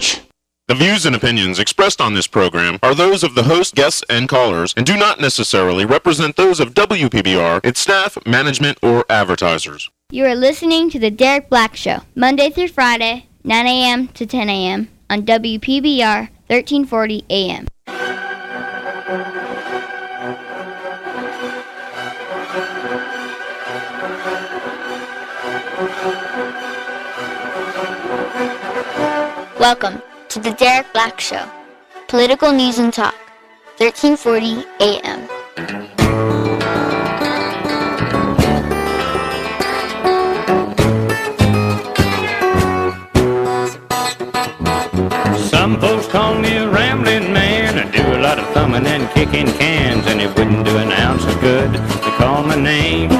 Punch. The views and opinions expressed on this program are those of the host, guests, and callers, and do not necessarily represent those of WPBR, its staff, management, or advertisers. You are listening to The Derek Black Show, Monday through Friday, 9 a.m. to 10 a.m. on WPBR 1340 a.m. Welcome to The Derek Black Show, political news and talk, 1340 a.m. Some folks call me a rambling man. I do a lot of thumbing and kicking cans, and it wouldn't do an ounce of good to call my name.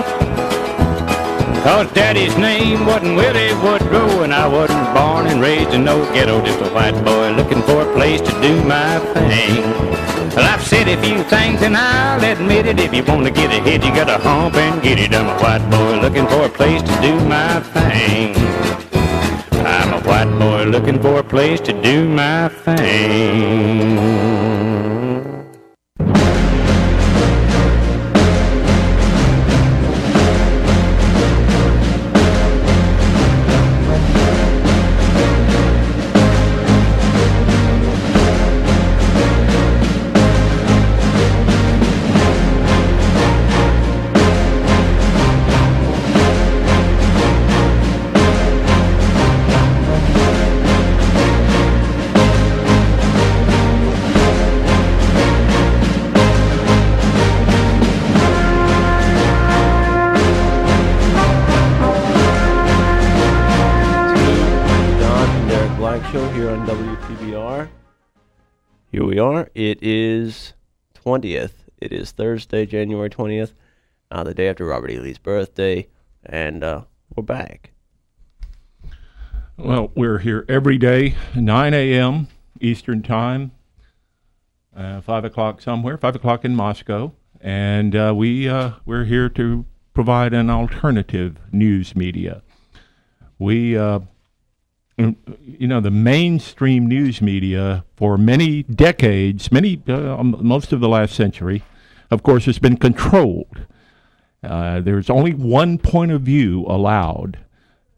Cause daddy's name wasn't Willie Woodrow, and I wasn't born and raised in no ghetto, just a white boy looking for a place to do my thing. Well, I've said a few things, and I'll admit it. If you want to get ahead, you gotta hump and get it. I'm a white boy looking for a place to do my thing. I'm a white boy looking for a place to do my thing. Show here on WPBR. Here we are. It is 20th. It is Thursday, January 20th, uh, the day after Robert E. Lee's birthday, and uh, we're back. Well, we're here every day, 9 a.m. Eastern Time, uh, 5 o'clock somewhere, 5 o'clock in Moscow. And uh, we, uh, we're here to provide an alternative news media. We, uh, you know, the mainstream news media for many decades, many, uh, um, most of the last century, of course, has been controlled. Uh, there's only one point of view allowed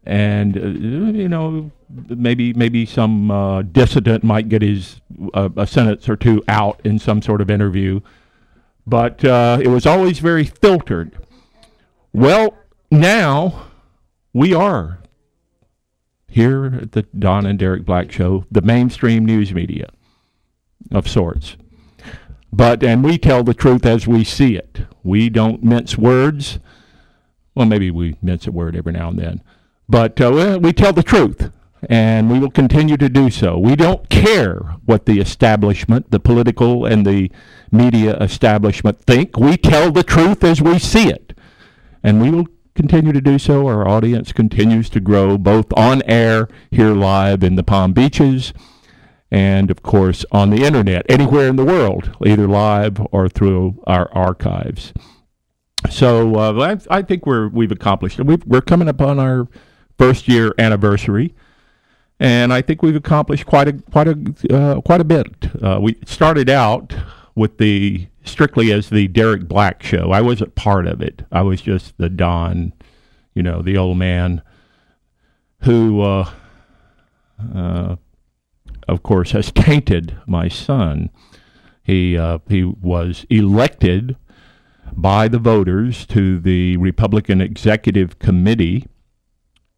and uh, you know maybe maybe some uh, dissident might get his uh, a sentence or two out in some sort of interview, but uh, it was always very filtered. Well, now we are here at the Don and Derek Black Show, the mainstream news media of sorts. But and we tell the truth as we see it. We don't mince words. Well, maybe we mince a word every now and then. But uh, we tell the truth, and we will continue to do so. We don't care what the establishment, the political and the media establishment think. We tell the truth as we see it, and we will continue to do so. Our audience continues to grow, both on air, here live in the Palm Beaches, and of course on the internet, anywhere in the world, either live or through our archives. So uh, I, I think we're we've accomplished. We've, we're coming up on our first year anniversary, and I think we've accomplished quite a quite a uh, quite a bit. Uh, we started out with the strictly as the Derek Black show. I wasn't part of it. I was just the Don, you know, the old man who, uh, uh, of course, has tainted my son. He uh, he was elected by the voters to the Republican Executive Committee.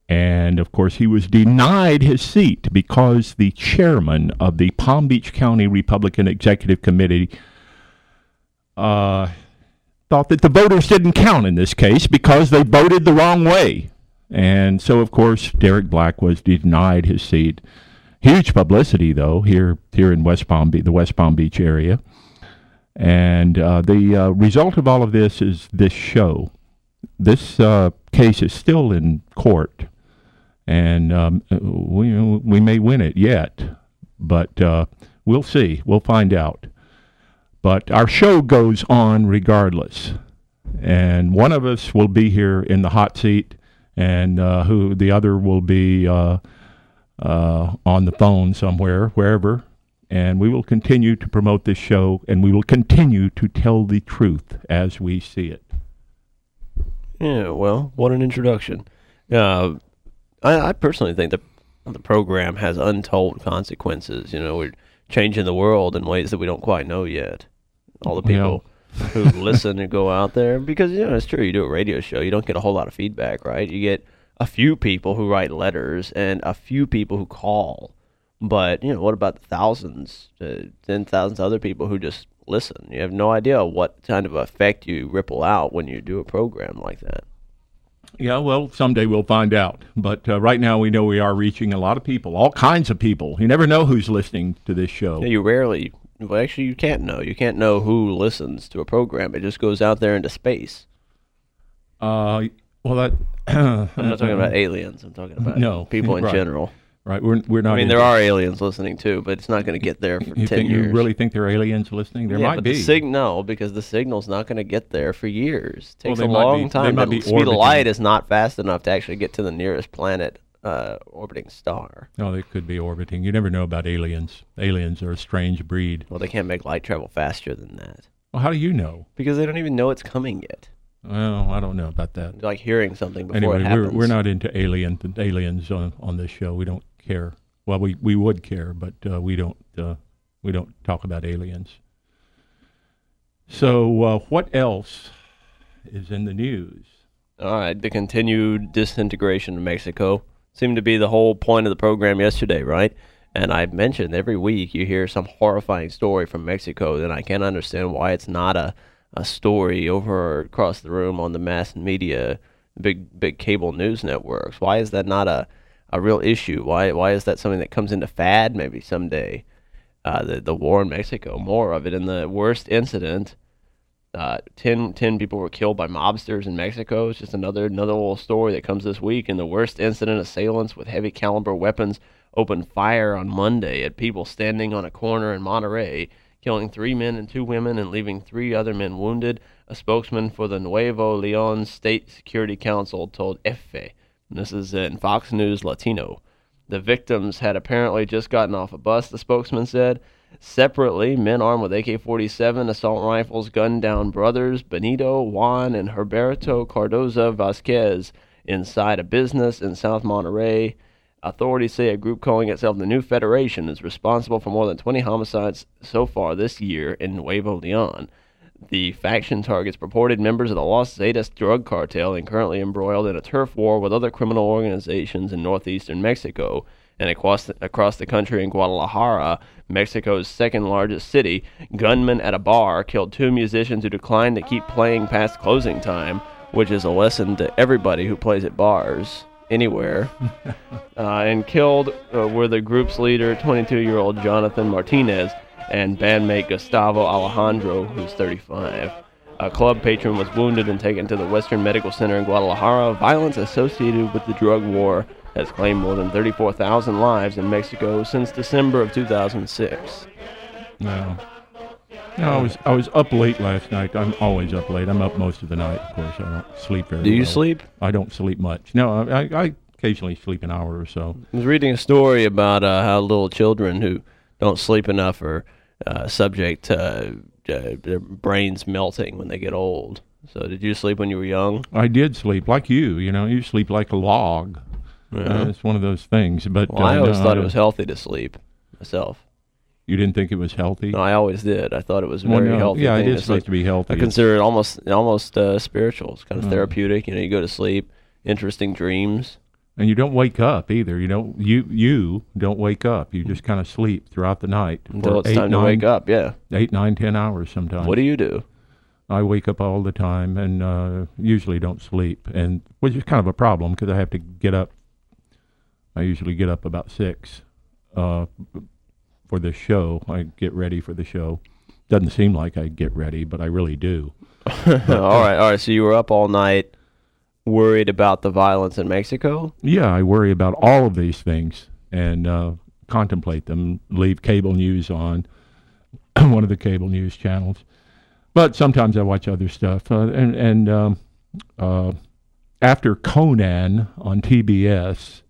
And of course, he was denied his seat because the chairman of the Palm Beach County Republican Executive Committee uh, thought that the voters didn't count in this case because they voted the wrong way. And so, of course, Derek Black was denied his seat. Huge publicity, though, here here in West Palm Beach, the West Palm Beach area. And uh, the uh, result of all of this is this show. This uh, case is still in court, and um, we we may win it yet, but uh, we'll see. We'll find out. But our show goes on regardless, and one of us will be here in the hot seat, and uh, who the other will be uh, uh, on the phone somewhere, wherever. And we will continue to promote this show, and we will continue to tell the truth as we see it. Yeah, well, what an introduction. Uh, I, I personally think that the program has untold consequences. You know, we're changing the world in ways that we don't quite know yet. All the people who listen and go out there, because you know it's true. You do a radio show, you don't get a whole lot of feedback, right? You get a few people who write letters and a few people who call. But you know, what about the thousands, uh, ten thousands other people who just listen? You have no idea what kind of effect you ripple out when you do a program like that. Yeah, well, someday we'll find out. But uh, right now, we know we are reaching a lot of people, all kinds of people. You never know who's listening to this show. Yeah, you rarely, well, actually, you can't know. You can't know who listens to a program. It just goes out there into space. Uh, well, that I'm not talking about aliens. I'm talking about No, people in right. general. right. We're we're not. I mean, there are aliens listening too, but it's not going to get there for You ten think years. you really think there are aliens listening? There yeah, might but be. The sig- no, because the signal's not going to get there for years. Well, takes they a long be- time. the speed of light is not fast enough to actually get to the nearest planet uh, orbiting star. no, they could be orbiting. You never know about aliens. Aliens are a strange breed. Well, they can't make light travel faster than that Well, how do you know? because they don't even know it's coming yet. Well, I don't know about that. Like hearing something before Anyway, it we're we're not into alien aliens on on this show. We don't care. Well, we we would care, but uh, we don't uh, we don't talk about aliens. So, uh, what else is in the news? All right, the continued disintegration of Mexico seemed to be the whole point of the program yesterday, right? And I mentioned every week you hear some horrifying story from Mexico, then I can't understand why it's not a, a story over across the room on the mass media, big big cable news networks. Why is that not a, a real issue? Why why is that something that comes into fad maybe someday? Uh, the the war in Mexico, more of it, and the worst incident uh, 10, 10 people were killed by mobsters in Mexico. It's just another another little story that comes this week. And the worst incident: assailants with heavy caliber weapons opened fire on Monday at people standing on a corner in Monterrey, killing three men and two women and leaving three other men wounded. A spokesman for the Nuevo Leon State Security Council told EFE. This is in Fox News Latino. The victims had apparently just gotten off a bus, the spokesman said. Separately, men armed with AK 47 assault rifles gunned down brothers Benito, Juan, and Herberto Cardoza Vasquez inside a business in South Monterrey. Authorities say a group calling itself the New Federation is responsible for more than 20 homicides so far this year in Nuevo Leon. The faction targets purported members of the Los Zetas drug cartel and currently embroiled in a turf war with other criminal organizations in northeastern Mexico. And across the, across the country in Guadalajara, Mexico's second largest city, gunmen at a bar killed two musicians who declined to keep playing past closing time, which is a lesson to everybody who plays at bars anywhere. uh, and killed uh, were the group's leader, 22 year old Jonathan Martinez, and bandmate Gustavo Alejandro, who's 35. A club patron was wounded and taken to the Western Medical Center in Guadalajara. Violence associated with the drug war has claimed more than 34,000 lives in Mexico since December of 2006. No. No, I was I was up late last night. I'm always up late. I'm up most of the night. Of course, I don't sleep very. Do you well. sleep? I don't sleep much. No, I, I occasionally sleep an hour or so. I was reading a story about uh, how little children who don't sleep enough are uh, subject to uh, their brains melting when they get old. So, did you sleep when you were young? I did sleep like you. You know, you sleep like a log. Uh, it's one of those things. But Well, I uh, always no, thought it was healthy to sleep myself. You didn't think it was healthy? No, I always did. I thought it was a Well, very no, healthy. Yeah, it is to supposed to be healthy. I consider it almost almost uh, spiritual. It's kind of therapeutic. You know, you go to sleep, interesting dreams. and you don't wake up either. You don't you you don't wake up. You just kind of sleep throughout the night Until it's eight, time to wake up. Yeah. Eight, nine, ten hours sometimes. What do you do? I wake up all the time and uh, usually don't sleep, and which is kind of a problem because I have to get up. I usually get up about six uh, for the show. I get ready for the show. Doesn't seem like I get ready, but I really do. all right, all right. So you were up all night, worried about the violence in Mexico. Yeah, I worry about all of these things and uh, contemplate them. Leave cable news on one of the cable news channels, but sometimes I watch other stuff. Uh, and and um, uh, after Conan on TBS,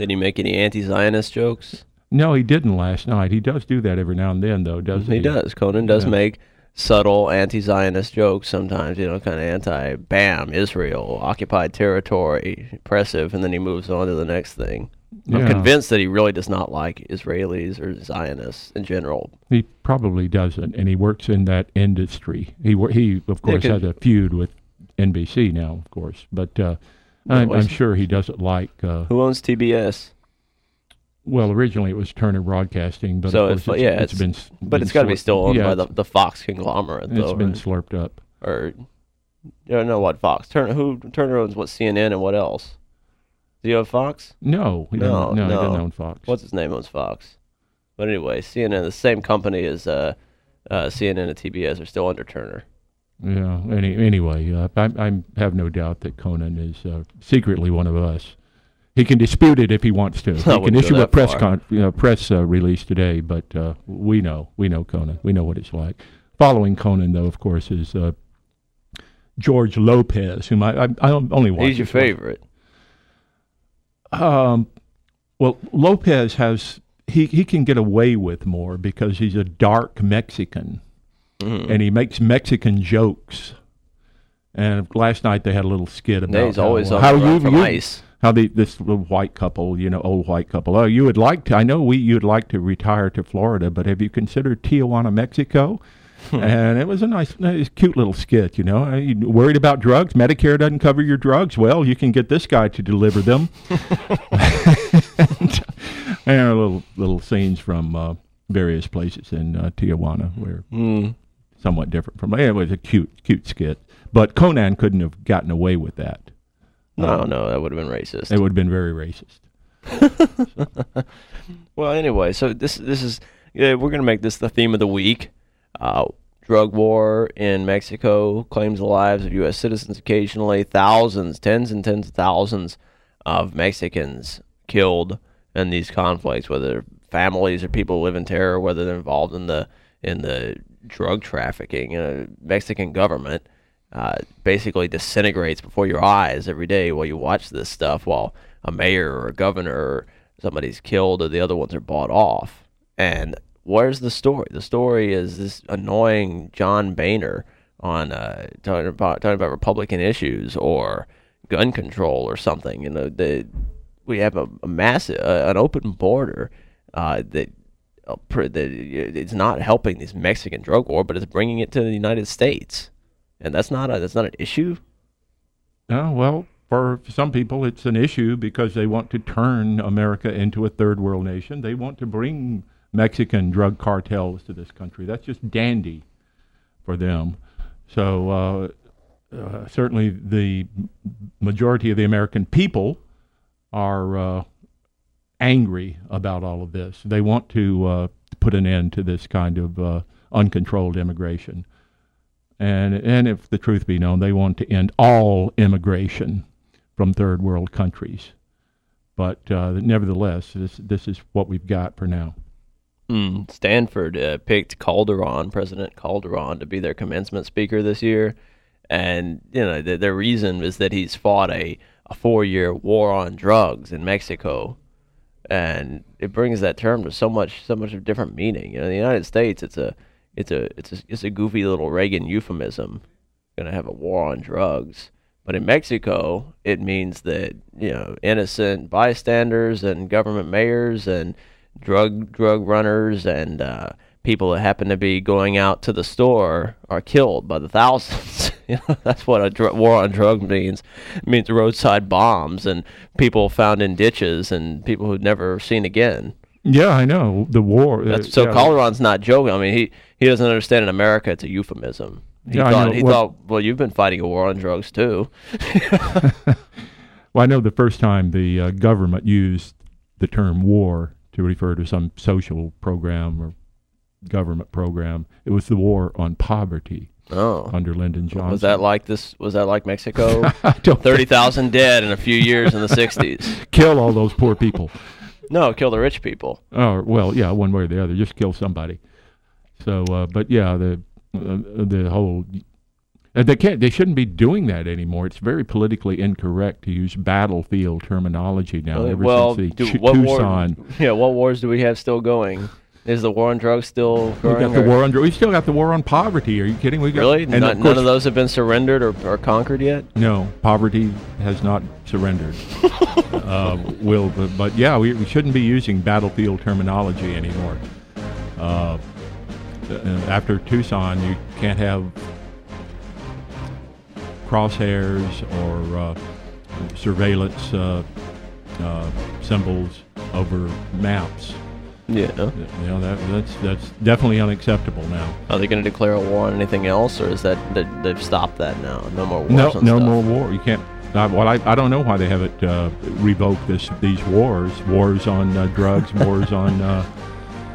Did he make any anti-Zionist jokes? No, he didn't last night. He does do that every now and then, though, doesn't he? He does. Conan does Yeah. make subtle anti-Zionist jokes sometimes. You know, kind of anti, bam, Israel, occupied territory, impressive, and then he moves on to the next thing. I'm Yeah. convinced that he really does not like Israelis or Zionists in general. He probably doesn't, and he works in that industry. He he of course 'cause- has a feud with NBC now, of course, but uh, I'm, I'm sure he doesn't like. Uh, Who owns TBS? well, originally it was Turner Broadcasting, but So of it's- course yeah, it's it's- been, But been it's got to be still owned yeah, by the, the Fox conglomerate, It's though. been right? slurped up. or you don't know what Fox. Turner who Turner owns what CNN and what else? Do you have Fox? No, No, doesn't, no, he no. doesn't own Fox. What's his name owns Fox? But anyway, CNN, the same company as uh, uh, CNN and TBS are still under Turner. Yeah. Any, anyway, uh, I, I have no doubt that Conan is uh, secretly one of us. He can dispute it if he wants to. He can issue a press con- you know, press uh, release today, but uh, we know we know Conan. We know what it's like. Following Conan, though, of course, is uh, George Lopez, whom I I, I only watch. He's your favorite. Um, well, Lopez has he he can get away with more because he's a dark Mexican, Mhm. and he makes Mexican jokes. And last night they had a little skit about he's always how, how you, from you ice. how the this little white couple, you know, old white couple. Oh, you would like to. I know we you'd like to retire to Florida, but have you considered Tijuana, Mexico? and it was a nice, nice, cute little skit. You know, you worried about drugs? Medicare doesn't cover your drugs. Well, you can get this guy to deliver them. and, and little little scenes from uh, various places in uh, Tijuana where Mm. Somewhat different from. It was a cute, cute skit, but Conan couldn't have gotten away with that. No, no, that would have been racist. It would have been very racist. Well, anyway, so this this is yeah, we're gonna make this the theme of the week. Uh, drug war in Mexico claims the lives of U.S. citizens occasionally. Thousands, tens and tens of thousands of Mexicans killed in these conflicts, whether families or people who live in terror, whether they're involved in the in the drug trafficking. Know, Mexican government uh, basically disintegrates before your eyes every day while you watch this stuff. While a mayor or a governor or somebody's killed or the other ones are bought off. And where's the story? The story is this annoying John Boehner on uh, talking about talking about Republican issues or gun control or something. You know, the we have a, a massive uh, an open border uh, uh, that it's not helping this Mexican drug war, but it's bringing it to the United States, and that's not a that's not an issue. Oh, well, for some people, it's an issue because they want to turn America into a third world nation. They want to bring Mexican drug cartels to this country. That's just dandy for them. So, uh, uh, certainly, the majority of the American people are uh, angry about all of this. They want to uh, put an end to this kind of uh, uncontrolled immigration. And, and if the truth be known, they want to end all immigration from third world countries. But uh, nevertheless, this, this is what we've got for now. Mm, Stanford uh, picked Calderon, President Calderon, to be their commencement speaker this year, and you know the, their reason is that he's fought a, a four-year war on drugs in Mexico, and it brings that term to so much so much of different meaning. You know, in the United States, it's a it's a it's a it's a goofy little Reagan euphemism. Going to have a war on drugs. But in Mexico, it means that you know innocent bystanders and government mayors and drug drug runners and uh, people that happen to be going out to the store are killed by the thousands. you know, that's what a dr- war on drugs means. It means roadside bombs and people found in ditches and people who'd never seen again. Yeah, I know the war. uh, That's, so yeah. Calderon's not joking. I mean, he, he doesn't understand in America it's a euphemism. He Yeah, thought he Well- thought, well, you've been fighting a war on drugs too. Well, I know the first time the uh, government used the term war to refer to some social program or government program, it was the war on poverty Oh, under Lyndon Johnson. was that like this? Was that like Mexico? Thirty thousand dead in a few years in the '60s. kill all those poor people. No, kill the rich people. Oh well, yeah, one way or the other, just kill somebody. So, uh, but yeah, the uh, the whole Uh, they can't. They shouldn't be doing that anymore. It's very politically incorrect to use battlefield terminology now. Uh, ever well, since the do, Tucson, war? Yeah, what wars do we have still going? Is the war on drugs still we going? got the war on. We still got the war on poverty. Are you kidding? We got Really? and None, of none of those have been surrendered or, or conquered yet. No, poverty has not surrendered. uh, will, but, but yeah, we, we shouldn't be using battlefield terminology anymore. Uh, uh, after Tucson, you can't have crosshairs or uh, surveillance uh, uh, symbols over maps. Yeah. You know that that's that's definitely unacceptable now. Are they going to declare a war on anything else, or is that, that they've stopped that now? No more wars. No, no stuff? more war. You can't. Uh, well, I, I don't know why they haven't uh, revoked this these wars. Wars on uh, drugs. wars on. Uh,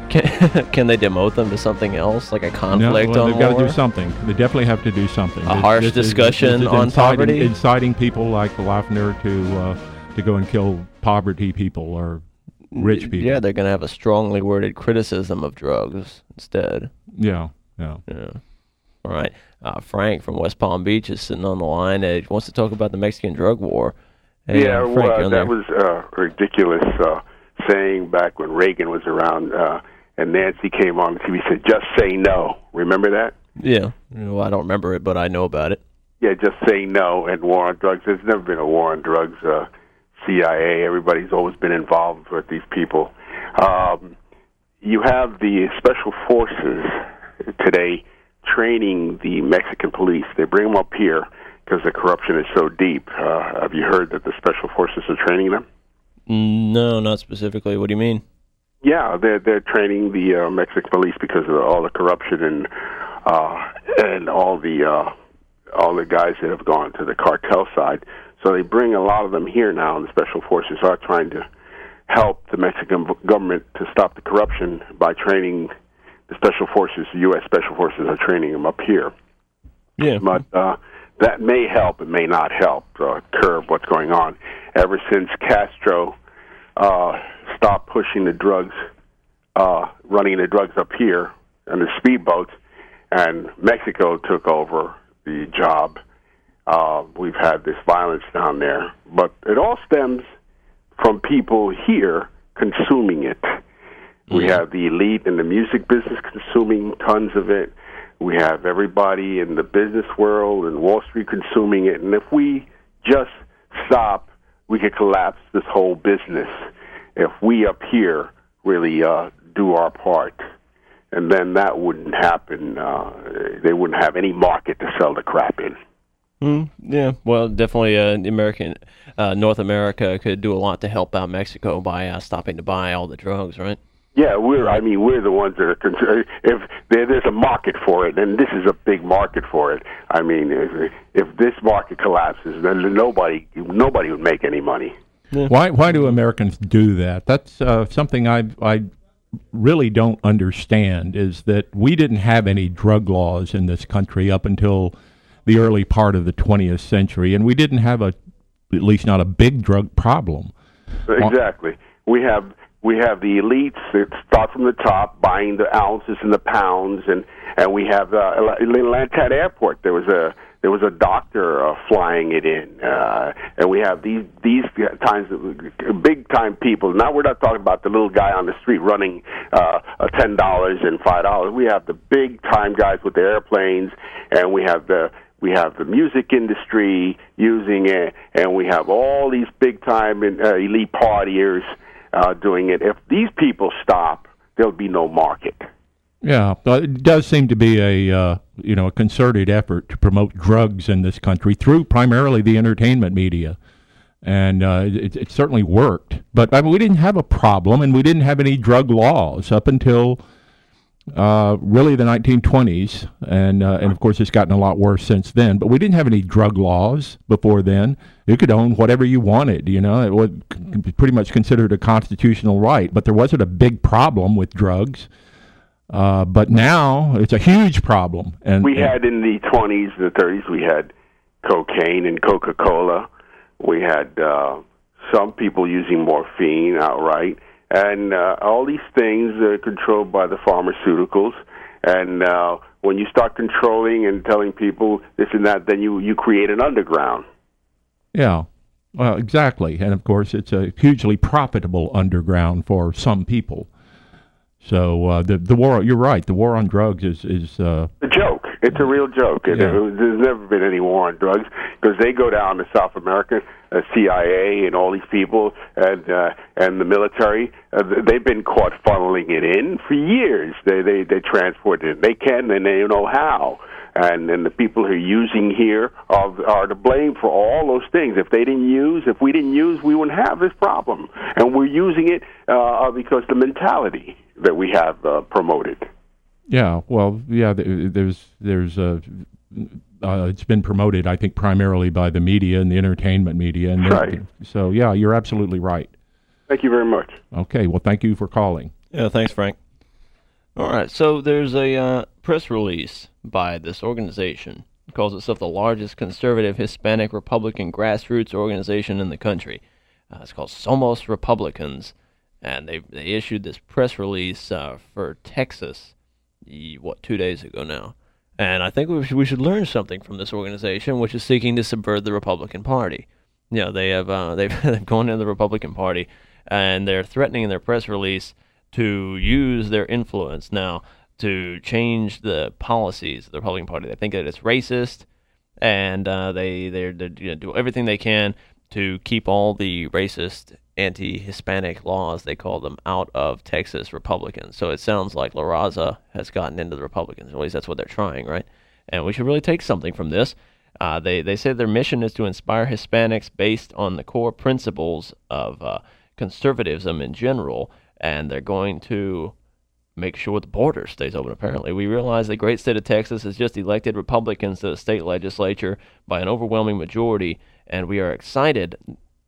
Can, can they demote them to something else, like a no, conflict well, on they've got to do something. They definitely have to do something. A harsh discussion on inciting, poverty? inciting people like the Loughner to uh, to go and kill poverty people or rich people. Yeah, they're going to have a strongly worded criticism of drugs instead. yeah, yeah. Yeah. All right. Uh, Frank from West Palm Beach is sitting on the line. He wants to talk about the Mexican drug war. Hey, yeah, uh, Frank, well, that there? was uh, ridiculous uh, saying back when Reagan was around, uh, and Nancy came on the TV and said, "Just say no." Remember that? Yeah. Well, I don't remember it, but I know about it. Yeah, just say no. And war on drugs. There's never been a war on drugs. Uh, CIA. Everybody's always been involved with these people. Um, you have the special forces today training the Mexican police. They bring them up here because the corruption is so deep. Uh, have you heard that the special forces are training them? No, not specifically. What do you mean? Yeah, they're they're training the uh, Mexican police because of all the corruption and uh, and all the uh, all the guys that have gone to the cartel side. So they bring a lot of them here now, and the special forces are trying to help the Mexican government to stop the corruption by training the special forces. The U.S. special forces are training them up here, Yeah. but uh, that may help. It may not help uh, curb what's going on. Ever since Castro uh, stopped pushing the drugs, uh, running the drugs up here the speedboats, and Mexico took over the job. Uh, we've had this violence down there, but it all stems from people here consuming it. We have the elite in the music business consuming tons of it. We have everybody in the business world and Wall Street consuming it. And if we just stop, we could collapse this whole business. If we up here really uh, do our part, and then that wouldn't happen. Uh, they wouldn't have any market to sell the crap in. Mm, yeah. Well, definitely, uh, American, uh, North America could do a lot to help out Mexico by uh, stopping to buy all the drugs, right? Yeah, we're. I mean, we're the ones that are concerned. If there, there's a market for it, and this is a big market for it. I mean, if, if this market collapses, then nobody, nobody would make any money. Why why do Americans do that? That's uh, something I I really don't understand. Is that we didn't have any drug laws in this country up until the early part of the 20th century, and we didn't have a at least not a big drug problem. Exactly. We have we have the elites that start from the top, buying the ounces and the pounds, and and we have uh, Airport. There was a there was a doctor uh, flying it in, uh, and we have these these times of big time people. Now we're not talking about the little guy on the street running uh, ten dollars and five dollars. We have the big time guys with the airplanes, and we have the we have the music industry using it, and we have all these big time uh, elite partiers uh, doing it. If these people stop, there'll be no market. Yeah, it does seem to be a uh, you know a concerted effort to promote drugs in this country through primarily the entertainment media, and uh, it, it certainly worked. But I mean, we didn't have a problem, and we didn't have any drug laws up until uh, really the 1920s, and uh, and of course it's gotten a lot worse since then. But we didn't have any drug laws before then. You could own whatever you wanted. You know, it was pretty much considered a constitutional right. But there wasn't a big problem with drugs. Uh, but now it's a huge problem. And We and- had in the 20s, the 30s, we had cocaine and Coca Cola. We had uh, some people using morphine outright. And uh, all these things are controlled by the pharmaceuticals. And uh, when you start controlling and telling people this and that, then you you create an underground. Yeah. Well, exactly. And of course, it's a hugely profitable underground for some people. So uh, the the war, you're right. The war on drugs is is uh, a joke. It's a real joke. Yeah. There's never been any war on drugs because they go down to South America, uh, CIA, and all these people, and uh, and the military. Uh, they've been caught funneling it in for years. They they they transport it. They can and they know how. And and the people who are using here are are to blame for all those things. If they didn't use, if we didn't use, we wouldn't have this problem. And we're using it uh, because the mentality that we have uh, promoted. Yeah. Well, yeah. th- There's there's uh, uh, it's been promoted, I think, primarily by the media and the entertainment media. And Right. So yeah, you're absolutely right. Thank you very much. Okay. Well, thank you for calling. Yeah, thanks, Frank. All right, so there's a uh, press release by this organization. It calls itself the largest conservative Hispanic Republican grassroots organization in the country. Uh, it's called Somos Republicans, and they they issued this press release uh, for Texas, what two days ago now. And I think we should, we should learn something from this organization, which is seeking to subvert the Republican Party. You know, they have uh, they've they've gone into the Republican Party, and they're threatening in their press release to use their influence now to change the policies of the Republican Party. They think that it's racist, and uh, they they you know, do everything they can to keep all the racist anti-Hispanic laws they call them out of Texas Republicans. So it sounds like La Raza has gotten into the Republicans. At least that's what they're trying, right? And we should really take something from this. Uh, they they say their mission is to inspire Hispanics based on the core principles of uh, conservatism in general, and they're going to make sure the border stays open. Apparently, we realize the great state of Texas has just elected Republicans to the state legislature by an overwhelming majority, and we are excited.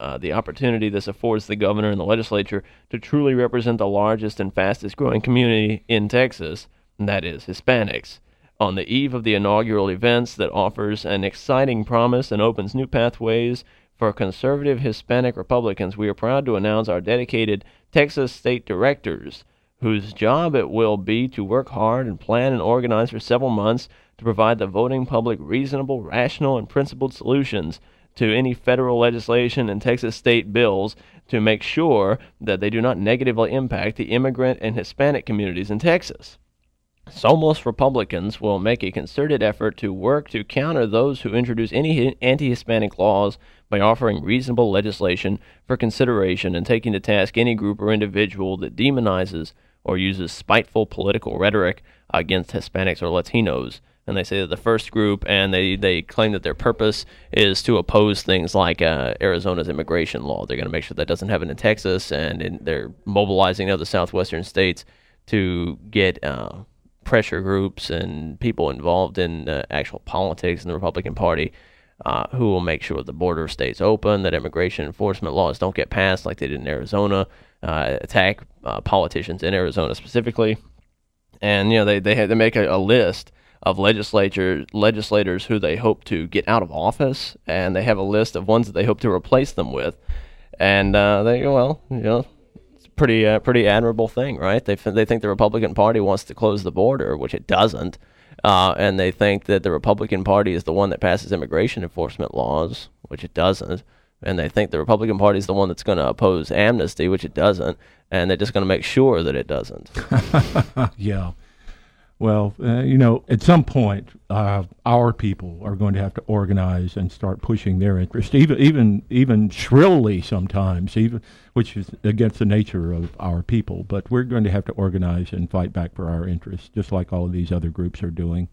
Uh, the opportunity this affords the governor and the legislature to truly represent the largest and fastest growing community in Texas, and that is Hispanics. On the eve of the inaugural events that offers an exciting promise and opens new pathways for conservative Hispanic Republicans, we are proud to announce our dedicated Texas state directors, whose job it will be to work hard and plan and organize for several months to provide the voting public reasonable, rational, and principled solutions to any federal legislation and Texas state bills to make sure that they do not negatively impact the immigrant and Hispanic communities in Texas. Somos Republicans will make a concerted effort to work to counter those who introduce any anti Hispanic laws by offering reasonable legislation for consideration and taking to task any group or individual that demonizes or uses spiteful political rhetoric against Hispanics or Latinos. And they say that the first group, and they, they claim that their purpose is to oppose things like uh, Arizona's immigration law. They're going to make sure that doesn't happen in Texas, and in, they're mobilizing other southwestern states to get uh, pressure groups and people involved in uh, actual politics in the Republican Party uh, who will make sure the border stays open, that immigration enforcement laws don't get passed like they did in Arizona, uh, attack uh, politicians in Arizona specifically. And, you know, they, they, have, they make a, a list of legislature legislators who they hope to get out of office, and they have a list of ones that they hope to replace them with. And uh, they go, well, you know, it's pretty uh, pretty admirable thing, right? They f- they think the Republican Party wants to close the border, which it doesn't, uh, and they think that the Republican Party is the one that passes immigration enforcement laws, which it doesn't, and they think the Republican Party is the one that's going to oppose amnesty, which it doesn't, and they're just going to make sure that it doesn't. yeah. Well, uh, you know, at some point, uh, our people are going to have to organize and start pushing their interest, even even even shrilly sometimes, even which is against the nature of our people. But we're going to have to organize and fight back for our interests, just like all of these other groups are doing.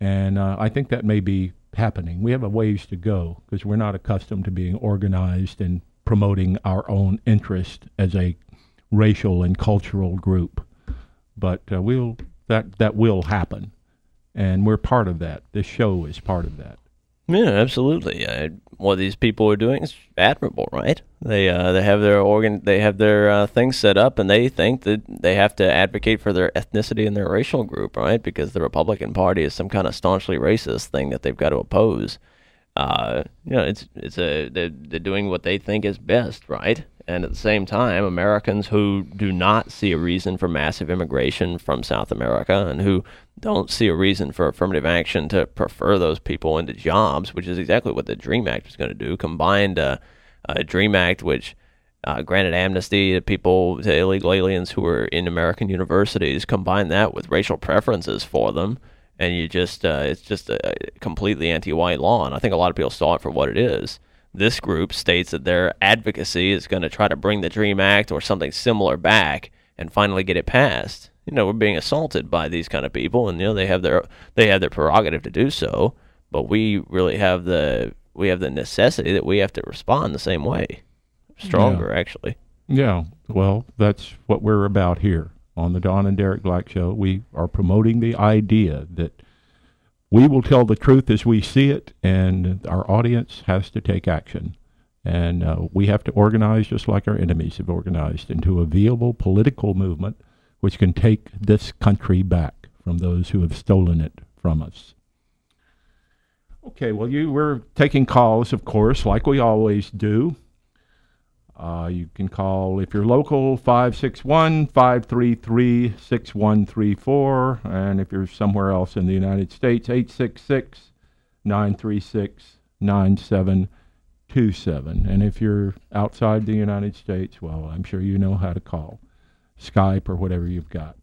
And uh, I think that may be happening. We have a ways to go because we're not accustomed to being organized and promoting our own interest as a racial and cultural group. But uh, we'll that that will happen, and we're part of that. This show is part of that. Yeah, absolutely. Uh, what these people are doing is admirable, right? They uh, they have their organ, they have their uh, things set up, and they think that they have to advocate for their ethnicity and their racial group, right? Because the Republican Party is some kind of staunchly racist thing that they've got to oppose. Uh, you know, it's it's a they're, they're doing what they think is best, right? And at the same time, Americans who do not see a reason for massive immigration from South America and who don't see a reason for affirmative action to prefer those people into jobs, which is exactly what the DREAM Act is going to do, combined uh, a DREAM Act which uh, granted amnesty to people, to illegal aliens who were in American universities, combine that with racial preferences for them, and you just, uh, it's just a completely anti white law. And I think a lot of people saw it for what it is this group states that their advocacy is going to try to bring the DREAM Act or something similar back and finally get it passed. You know, we're being assaulted by these kind of people, and you know they have their they have their prerogative to do so. But we really have the we have the necessity that we have to respond the same way, stronger Yeah. actually. Yeah, well, that's what we're about here on the Don and Derek Black Show. We are promoting the idea that we will tell the truth as we see it, and our audience has to take action. And uh, we have to organize just like our enemies have organized into a viable political movement which can take this country back from those who have stolen it from us. Okay, well, you we're taking calls, of course, like we always do. Uh, you can call, if you're local, 561 533 6134. And if you're somewhere else in the United States, 866 936 9727. And if you're outside the United States, well, I'm sure you know how to call Skype or whatever you've got.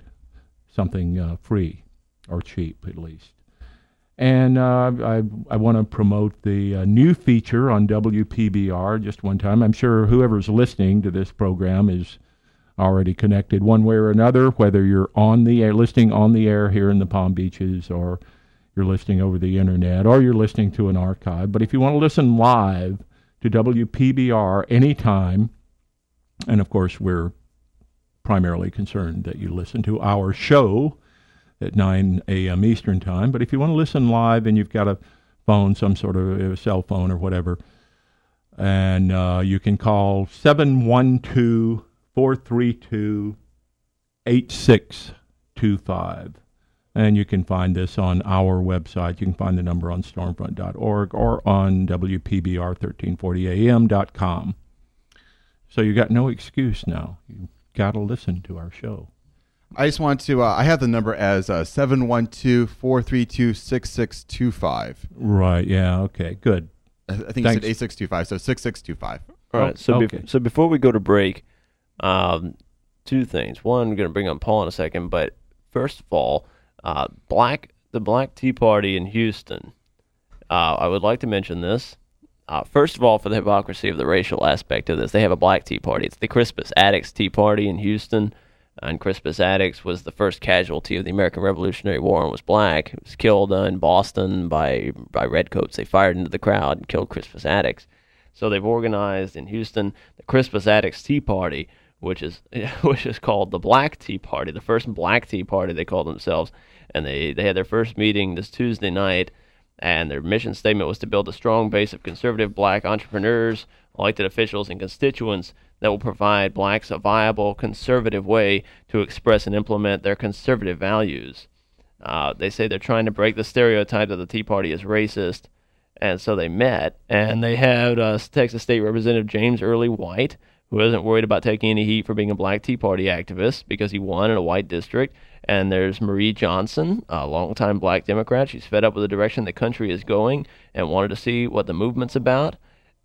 Something uh, free or cheap, at least. And uh, I, I want to promote the uh, new feature on WPBR just one time. I'm sure whoever's listening to this program is already connected one way or another, whether you're on the air, listening on the air here in the Palm Beaches, or you're listening over the internet, or you're listening to an archive. But if you want to listen live to WPBR anytime, and of course, we're primarily concerned that you listen to our show at 9 a.m. Eastern Time. But if you want to listen live and you've got a phone, some sort of a cell phone or whatever, and uh, you can call 712 432 8625. And you can find this on our website. You can find the number on stormfront.org or on WPBR1340am.com. So you got no excuse now. You got to listen to our show. I just want to. Uh, I have the number as uh, 712-432-6625. Right. Yeah. Okay. Good. I I think you Thanks. said 8625, so 6625. All right. So, Oh, be- so before we go to break, um, two things. One, I'm going to bring on Paul in a second, but first of all, uh, Black the Black Tea Party in Houston. Uh, I would like to mention this. Uh, first of all, for the hypocrisy of the racial aspect of this, they have a Black Tea Party. It's the Crispus Attucks Tea Party in Houston. And Crispus Attucks was the first casualty of the American Revolutionary War and was black. He was killed uh, in Boston by by redcoats. They fired into the crowd and killed Crispus Attucks. So they've organized in Houston the Crispus Attucks Tea Party, which is which is called the Black Tea Party, the first Black Tea Party they call themselves. And they they had their first meeting this Tuesday night, and their mission statement was to build a strong base of conservative black entrepreneurs, elected officials, and constituents that will provide blacks a viable conservative way to express and implement their conservative values. Uh, they say they're trying to break the stereotype that the Tea Party is racist, and so they met, and they had uh, Texas State Representative James Early White, who isn't worried about taking any heat for being a black Tea Party activist because he won in a white district. And there's Marie Johnson, a longtime black Democrat. She's fed up with the direction the country is going and wanted to see what the movement's about.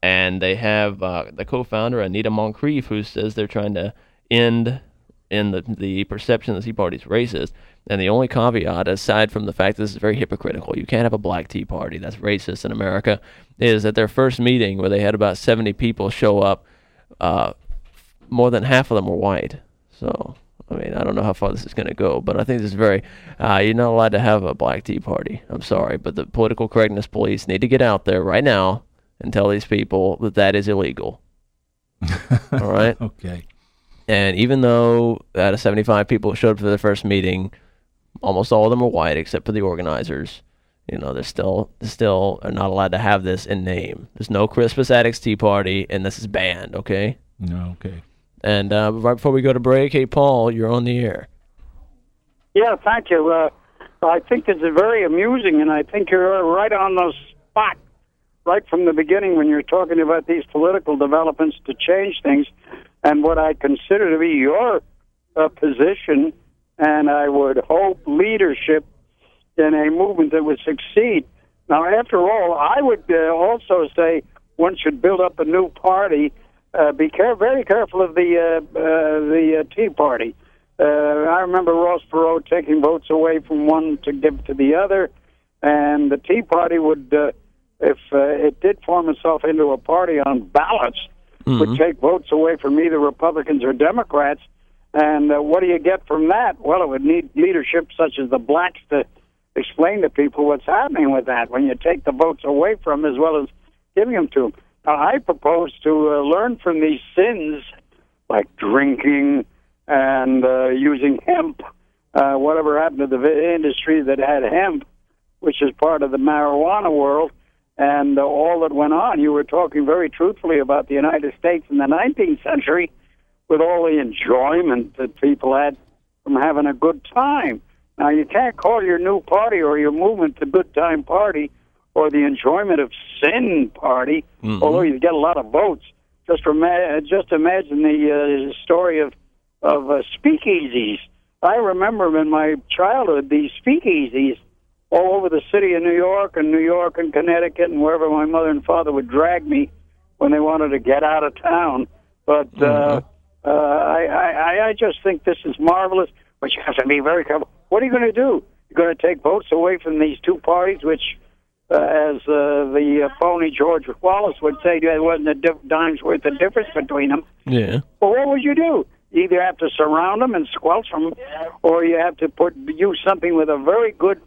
And they have uh, the co-founder Anita Moncrief, who says they're trying to end in the the perception that the Tea Party is racist. And the only caveat, aside from the fact that this is very hypocritical, you can't have a black Tea Party that's racist in America, is that their first meeting where they had about 70 people show up, uh, more than half of them were white. So, I mean, I don't know how far this is going to go, but I think this is very, uh, you're not allowed to have a black Tea Party. I'm sorry, but the political correctness police need to get out there right now and tell these people that that is illegal. All right? Okay. And even though out of 75 people showed up for the first meeting, almost all of them are white except for the organizers. You know, they're still they're still are not allowed to have this in name. There's no Crispus Attucks Tea Party, and this is banned. Okay. No. Okay. And uh, right before we go to break, hey Paul, you're on the air. Yeah, thank you. Uh, I think it's very amusing, and I think you're right on the spot right from the beginning when you're talking about these political developments to change things, and what I consider to be your uh, position, and I would hope leadership in a movement that would succeed. Now, after all, I would uh, also say one should build up a new party. Uh, be care- very careful of the uh, uh, the uh, Tea Party. Uh, I remember Ross Perot taking votes away from one to give to the other, and the Tea Party would, uh, if uh, it did form itself into a party on ballots, would take votes away from either Republicans or Democrats. And uh, what do you get from that? Well, it would need leadership such as the blacks to explain to people what's happening with that when you take the votes away from them as well as giving them to them. Now, I propose to uh, learn from these sins like drinking and uh, using hemp, uh, whatever happened to the industry that had hemp, which is part of the marijuana world, and uh, all that went on. You were talking very truthfully about the United States in the 19th century with all the enjoyment that people had from having a good time. Now, you can't call your new party or your movement the Good Time Party or the Enjoyment of Sin Party, although you get a lot of votes. Just, rema- just imagine the uh, story of, of uh, speakeasies. I remember in my childhood these speakeasies all over the city of New York and New York and Connecticut and wherever my mother and father would drag me when they wanted to get out of town. But uh, uh, I, I, I just think this is marvelous. But you have to be very careful. What are you going to do? You're going to take votes away from these two parties, which, uh, as uh, the uh, phony George Wallace would say, there wasn't a di- dime's worth of difference between them. Yeah. Well, what would you do? You either have to surround them and squelch them, or you have to put use something with a very good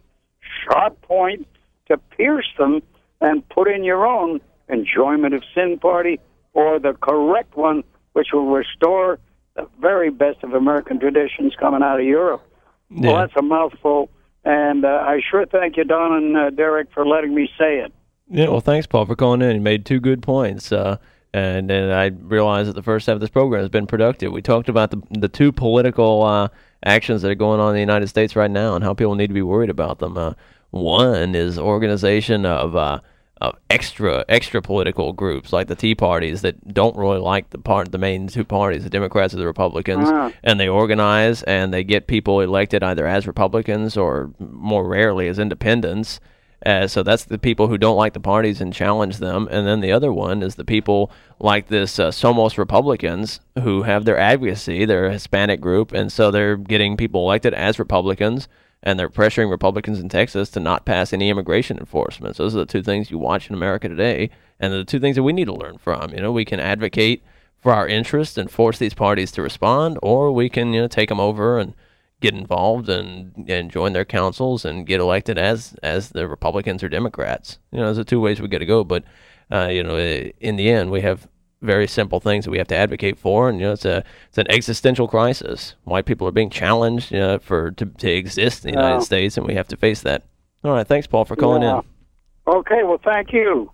sharp point to pierce them and put in your own enjoyment of sin party or the correct one, which will restore the very best of American traditions coming out of Europe. Well, that's a mouthful, and uh, I sure thank you, Don and uh, Derek, for letting me say it. Yeah, well, thanks, Paul, for calling in. You made two good points. Uh, and, and I realize that the first half of this program has been productive. We talked about the, the two political uh, actions that are going on in the United States right now and how people need to be worried about them. Uh, one is organization of uh, of extra extra political groups like the Tea parties that don't really like the part the main two parties, the Democrats or the Republicans, Ah. and they organize and they get people elected either as Republicans or more rarely as independents. Uh, so that's the people who don't like the parties and challenge them. And then the other one is the people like this uh, Somos Republicans who have their advocacy, they're a Hispanic group, and so they're getting people elected as Republicans and they're pressuring Republicans in Texas to not pass any immigration enforcement. So those are the two things you watch in America today, and the two things that we need to learn from. You know, we can advocate for our interests and force these parties to respond, or we can you know take them over and get involved and and join their councils and get elected as as the Republicans or Democrats. You know, there's the two ways we got to go. But uh, you know, in the end, we have very simple things that we have to advocate for, and you know, it's a it's an existential crisis. White people are being challenged, you know, for to to exist in the. United States, and we have to face that. All right, thanks, Paul, for calling Yeah. in. Okay, well, thank you.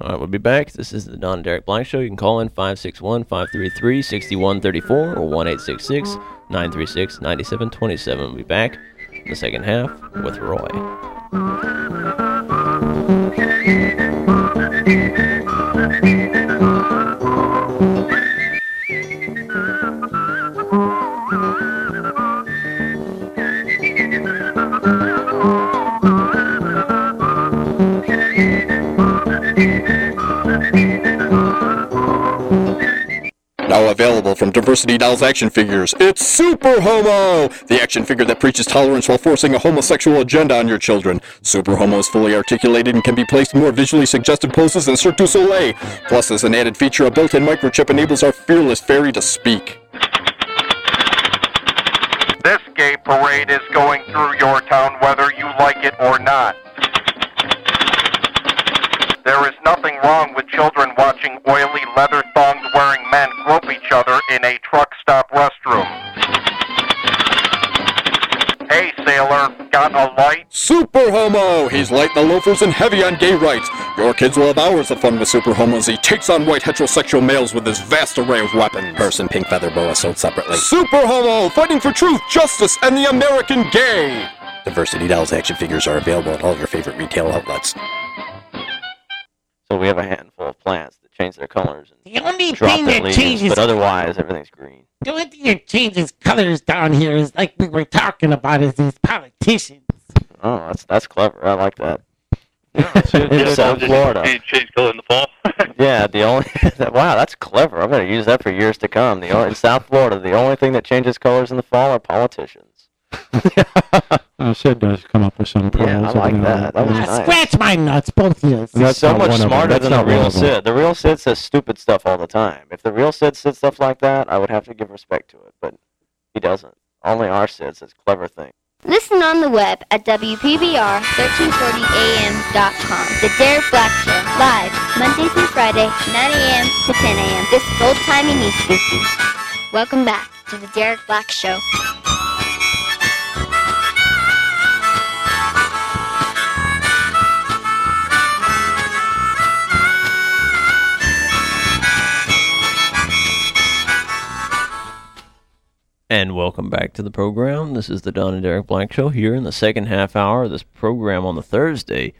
All right, we'll be back. This is the Don and Derek Black Show. You can call in 561 533 6134 or 1 936 9727. We'll be back in the second half with Roy. Available from Diversity Dolls Action Figures, it's Super Homo! The action figure that preaches tolerance while forcing a homosexual agenda on your children. Super Homo is fully articulated and can be placed in more visually suggestive poses than Cirque du Soleil. Plus, as an added feature, a built-in microchip enables our fearless fairy to speak. This gay parade is going through your town whether you like it or not. There is nothing wrong with children watching oily, leather thonged wearing men grope each other in a truck stop restroom. Hey, sailor, got a light? Super Homo! He's light the loafers and heavy on gay rights. Your kids will have hours of fun with Super Homo as he takes on white heterosexual males with his vast array of weapons. Person pink feather boa sold separately. Super Homo! Fighting for truth, justice, and the American gay! Diversity Dolls action figures are available at all your favorite retail outlets. So we have a handful of plants that change their colors and The only drop thing their that leaves, changes but otherwise everything's green. the only thing that changes colors down here is like we were talking about is these politicians. Oh, that's that's clever. I like that. Yeah, in South Florida. Change, change color in the fall. Yeah, the only wow, that's clever. I'm gonna use that for years to come. The only, in South Florida, the only thing that changes colors in the fall are politicians. Uh, Sid does come up with some pearls. Yeah, I like that. That then. was nice. Scratch my nuts, both of you. That's so not much one of them. smarter That's than the not one real of them. Sid. The real Sid says stupid stuff all the time. If the real Sid said stuff like that, I would have to give respect to it, but he doesn't. Only our Sid says clever things. Listen on the web at WPBR1340AM.com. The Derek Black Show, live, Monday through Friday, 9 a.m. to 10 a.m. This is old timey news spooky. Welcome back to the Derek Black Show. And welcome back to the program. This is the Don and Derek Black Show here in the second half hour of this program on the Thursday.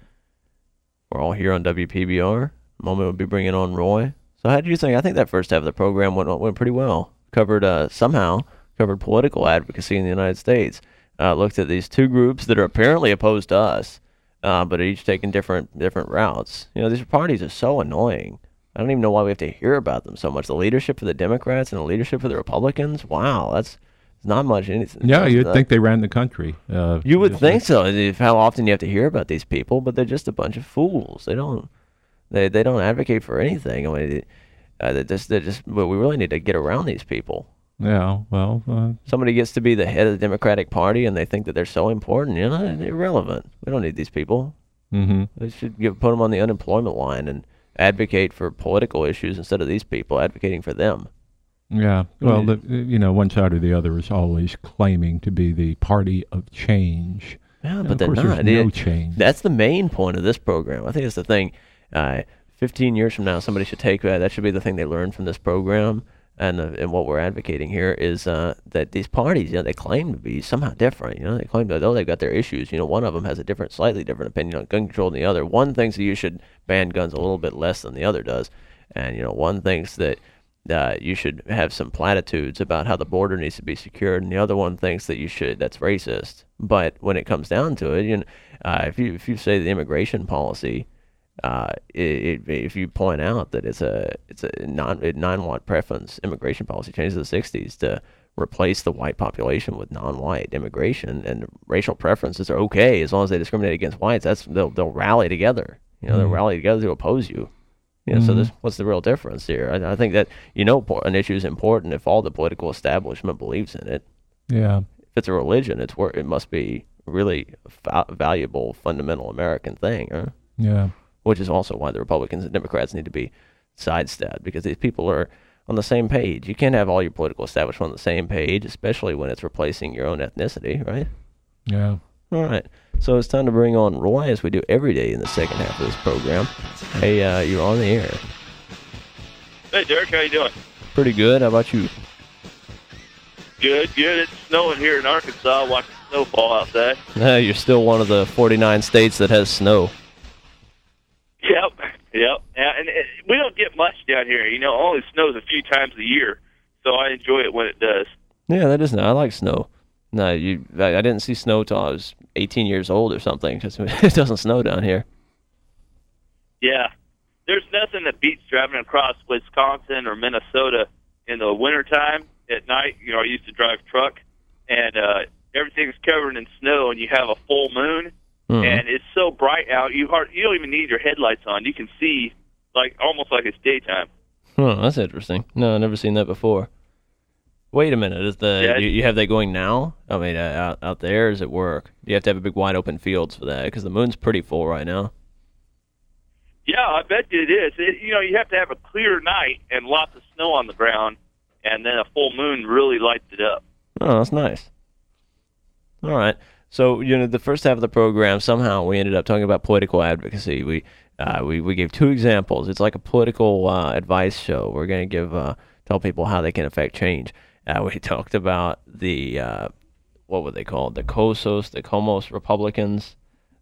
We're all here on WPBR. Moment we'll be bringing on Roy. So how do you think? I think that first half of the program went went pretty well. Covered uh, somehow covered political advocacy in the United States. Uh, looked at these two groups that are apparently opposed to us, uh, but each taking different different routes. You know, these parties are so annoying. I don't even know why we have to hear about them so much. The leadership for the Democrats and the leadership for the Republicans. Wow, that's not much. Anything. Yeah, you'd uh, think they ran the country. Uh, you would think so. If how often you have to hear about these people, but they're just a bunch of fools. They don't. They they don't advocate for anything. I mean, uh, they just they just. Well, we really need to get around these people. Yeah, well, uh, Somebody gets to be the head of the Democratic Party, and they think that they're so important. You know, they're irrelevant. We don't need these people. mhm. They should give, put them on the unemployment line and advocate for political issues instead of these people advocating for them. Yeah, well, the, you know, one side or the other is always claiming to be the party of change. Yeah, And but of they're course not. There's no It- change. That's the main point of this program. I think it's the thing. Uh, Fifteen years from now, somebody should take that. That should be the thing they learn from this program. And uh, and what we're advocating here is uh, that these parties, you know, they claim to be somehow different. You know, they claim that oh, they've got their issues. You know, one of them has a different, slightly different opinion on gun control than the other. One thinks that you should ban guns a little bit less than the other does, and you know, one thinks that uh, you should have some platitudes about how the border needs to be secured, and the other one thinks that you should. That's racist. But when it comes down to it, you know, uh, if you if you say the immigration policy, uh, it, it, if you point out that it's a it's a non a non-white preference immigration policy changes in the '60s to replace the white population with non-white immigration, and racial preferences are okay as long as they discriminate against whites. That's they'll they'll rally together. You know, they'll Mhm. rally together to oppose you. You know, so this, what's the real difference here? I, I think that you know an issue is important if all the political establishment believes in it. Yeah. If it's a religion, it's it must be really fa- valuable, fundamental American thing, huh? Yeah. Which is also why the Republicans and Democrats need to be sidestepped because these people are on the same page. You can't have all your political establishment on the same page, especially when it's replacing your own ethnicity, right? Yeah. All right. So it's time to bring on Roy as we do every day in the second half of this program. Hey, uh, you're on the air. Hey, Derek, how you doing? Pretty good. How about you? Good, good. It's snowing here in Arkansas. Watching snow fall outside. Uh, you're still one of the 49 states that has snow. Yep, yep. And it, we don't get much down here. You know, only snows a few times a year, so I enjoy it when it does. Yeah, that is nice. I like snow. No, you. I, I didn't see snow till I was 18 years old or something because it doesn't snow down here. Yeah, there's nothing that beats driving across Wisconsin or Minnesota in the wintertime at night. You know, I used to drive truck, and uh, everything's covered in snow, and you have a full moon, Mhm. and it's so bright out. You hard, you don't even need your headlights on. You can see like almost like it's daytime. Huh, that's interesting. No, I've never seen that before. Wait a minute. Is the Yeah, you, you have that going now? I mean, uh, out out there, or it work? You have to have a big wide open fields for that? Because the moon's pretty full right now. Yeah, I bet it is. It, you know, you have to have a clear night and lots of snow on the ground, and then a full moon really lights it up. Oh, that's nice. All right. So you know, the first half of the program, somehow we ended up talking about political advocacy. We uh, we we gave two examples. It's like a political uh, advice show. We're going to give uh, tell people how they can affect change. Uh, we talked about the uh, what were they called? The COSOS, the Comos Republicans.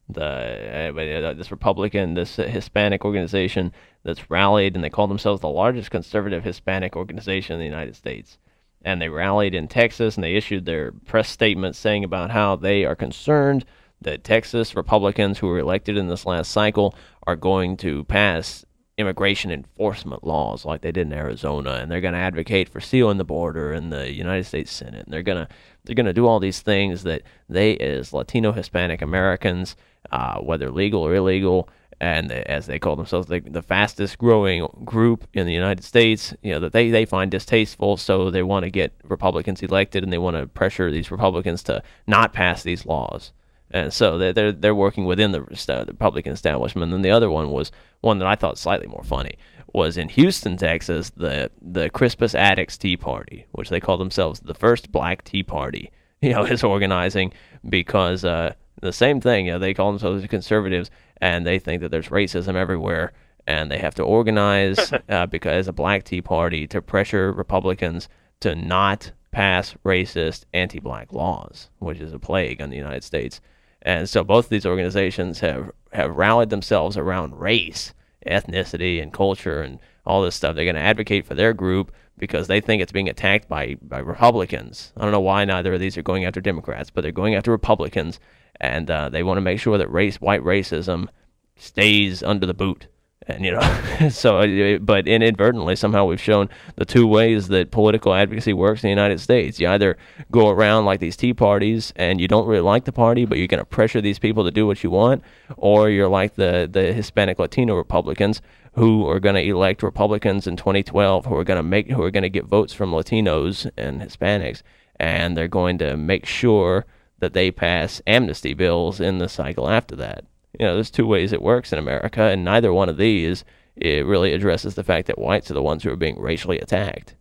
The uh, this Republican, this Hispanic organization that's rallied, and they call themselves the largest conservative Hispanic organization in the United States. And they rallied in Texas, and they issued their press statement saying about how they are concerned that Texas Republicans who were elected in this last cycle are going to pass immigration enforcement laws like they did in Arizona, and they're going to advocate for sealing the border in the United States Senate. And they're going to they're going to do all these things that they, as Latino Hispanic Americans, uh, whether legal or illegal, and as they call themselves, the, the fastest growing group in the United States, you know that they, they find distasteful. So they want to get Republicans elected, and they want to pressure these Republicans to not pass these laws. And so they're they're, working within the, the Republican establishment. And then the other one was one that I thought slightly more funny was in Houston, Texas, the the Crispus Attucks Tea Party, which they call themselves the first Black Tea Party. You know, is organizing because uh, the same thing. You know, they call themselves conservatives, and they think that there's racism everywhere, and they have to organize uh, because a Black Tea Party to pressure Republicans to not pass racist anti-black laws, which is a plague on the United States. And so both of these organizations have, have rallied themselves around race, ethnicity, and culture and all this stuff. They're going to advocate for their group because they think it's being attacked by, by Republicans. I don't know why neither of these are going after Democrats, but they're going after Republicans, and uh, they want to make sure that race, white racism, stays under the boot and you know so uh, but inadvertently somehow we've shown the two ways that political advocacy works in the united states. You either go around like these tea parties and you don't really like the party but you're going to pressure these people to do what you want or you're like the the hispanic latino republicans who are going to elect republicans in 2012 who are going to make who are going to get votes from latinos and hispanics and they're going to make sure that they pass amnesty bills in the cycle after that you know, there's two ways it works in America, and neither one of these it really addresses the fact that whites are the ones who are being racially attacked.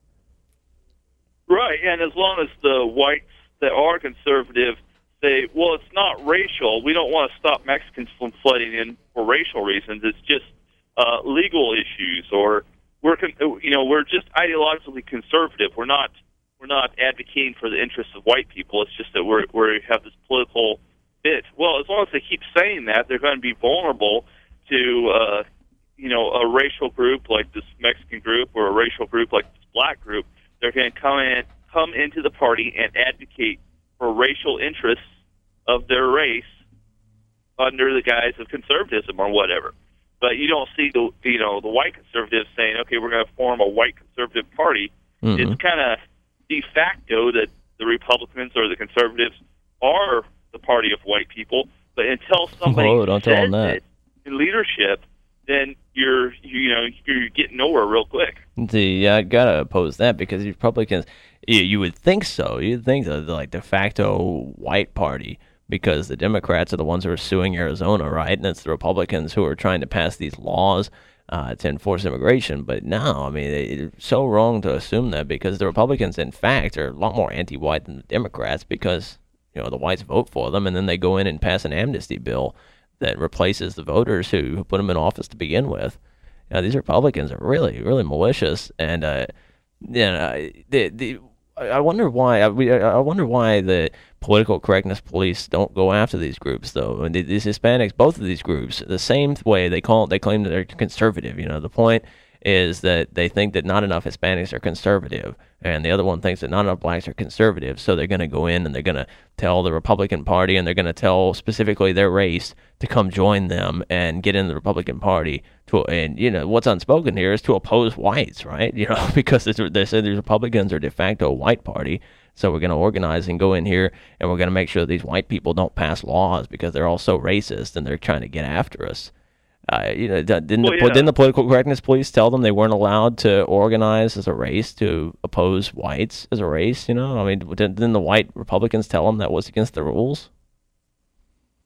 Right, and as long as the whites that are conservative say, well, it's not racial, we don't want to stop Mexicans from flooding in for racial reasons. It's just uh, legal issues, or we're con- you know we're just ideologically conservative. We're not we're not advocating for the interests of white people. It's just that we're we have this political bit. Well, as long as they keep saying that, they're going to be vulnerable to, uh, you know, a racial group like this Mexican group or a racial group like this black group. They're going to come in, come into the party and advocate for racial interests of their race under the guise of conservatism or whatever. But you don't see the, you know, the white conservatives saying, okay, we're going to form a white conservative party. Mm-hmm. It's kind of de facto that the Republicans or the conservatives are the party of white people. But until somebody Whoa, don't tell says them that. it in leadership, then you're you, know you're getting nowhere real quick. The I gotta oppose that because Republicans, you, you would think so. You'd think that the, like de facto white party because the Democrats are the ones who are suing Arizona, right? And it's the Republicans who are trying to pass these laws uh, to enforce immigration. But no, I mean it's so wrong to assume that because the Republicans, in fact, are a lot more anti-white than the Democrats because you know the whites vote for them, and then they go in and pass an amnesty bill that replaces the voters who, put them in office to begin with. You know, these Republicans are really, really malicious, and uh, you know, the the. I wonder why. I, I wonder why the political correctness police don't go after these groups, though. And these Hispanics, both of these groups, the same way they call they claim that they're conservative. You know, the point is that they think that not enough Hispanics are conservative, and the other one thinks that not enough blacks are conservative. So they're going to go in and they're going to tell the Republican Party and they're going to tell specifically their race to come join them and get in the Republican Party. To and you know what's unspoken here is to oppose whites, right? You know because they say these Republicans are de facto a white party. So we're going to organize and go in here, and we're going to make sure these white people don't pass laws because they're all so racist and they're trying to get after us. Uh, you know, didn't Well, the, yeah. didn't the political correctness police tell them they weren't allowed to organize as a race to oppose whites as a race? You know, I mean, didn't, didn't the white Republicans tell them that was against the rules?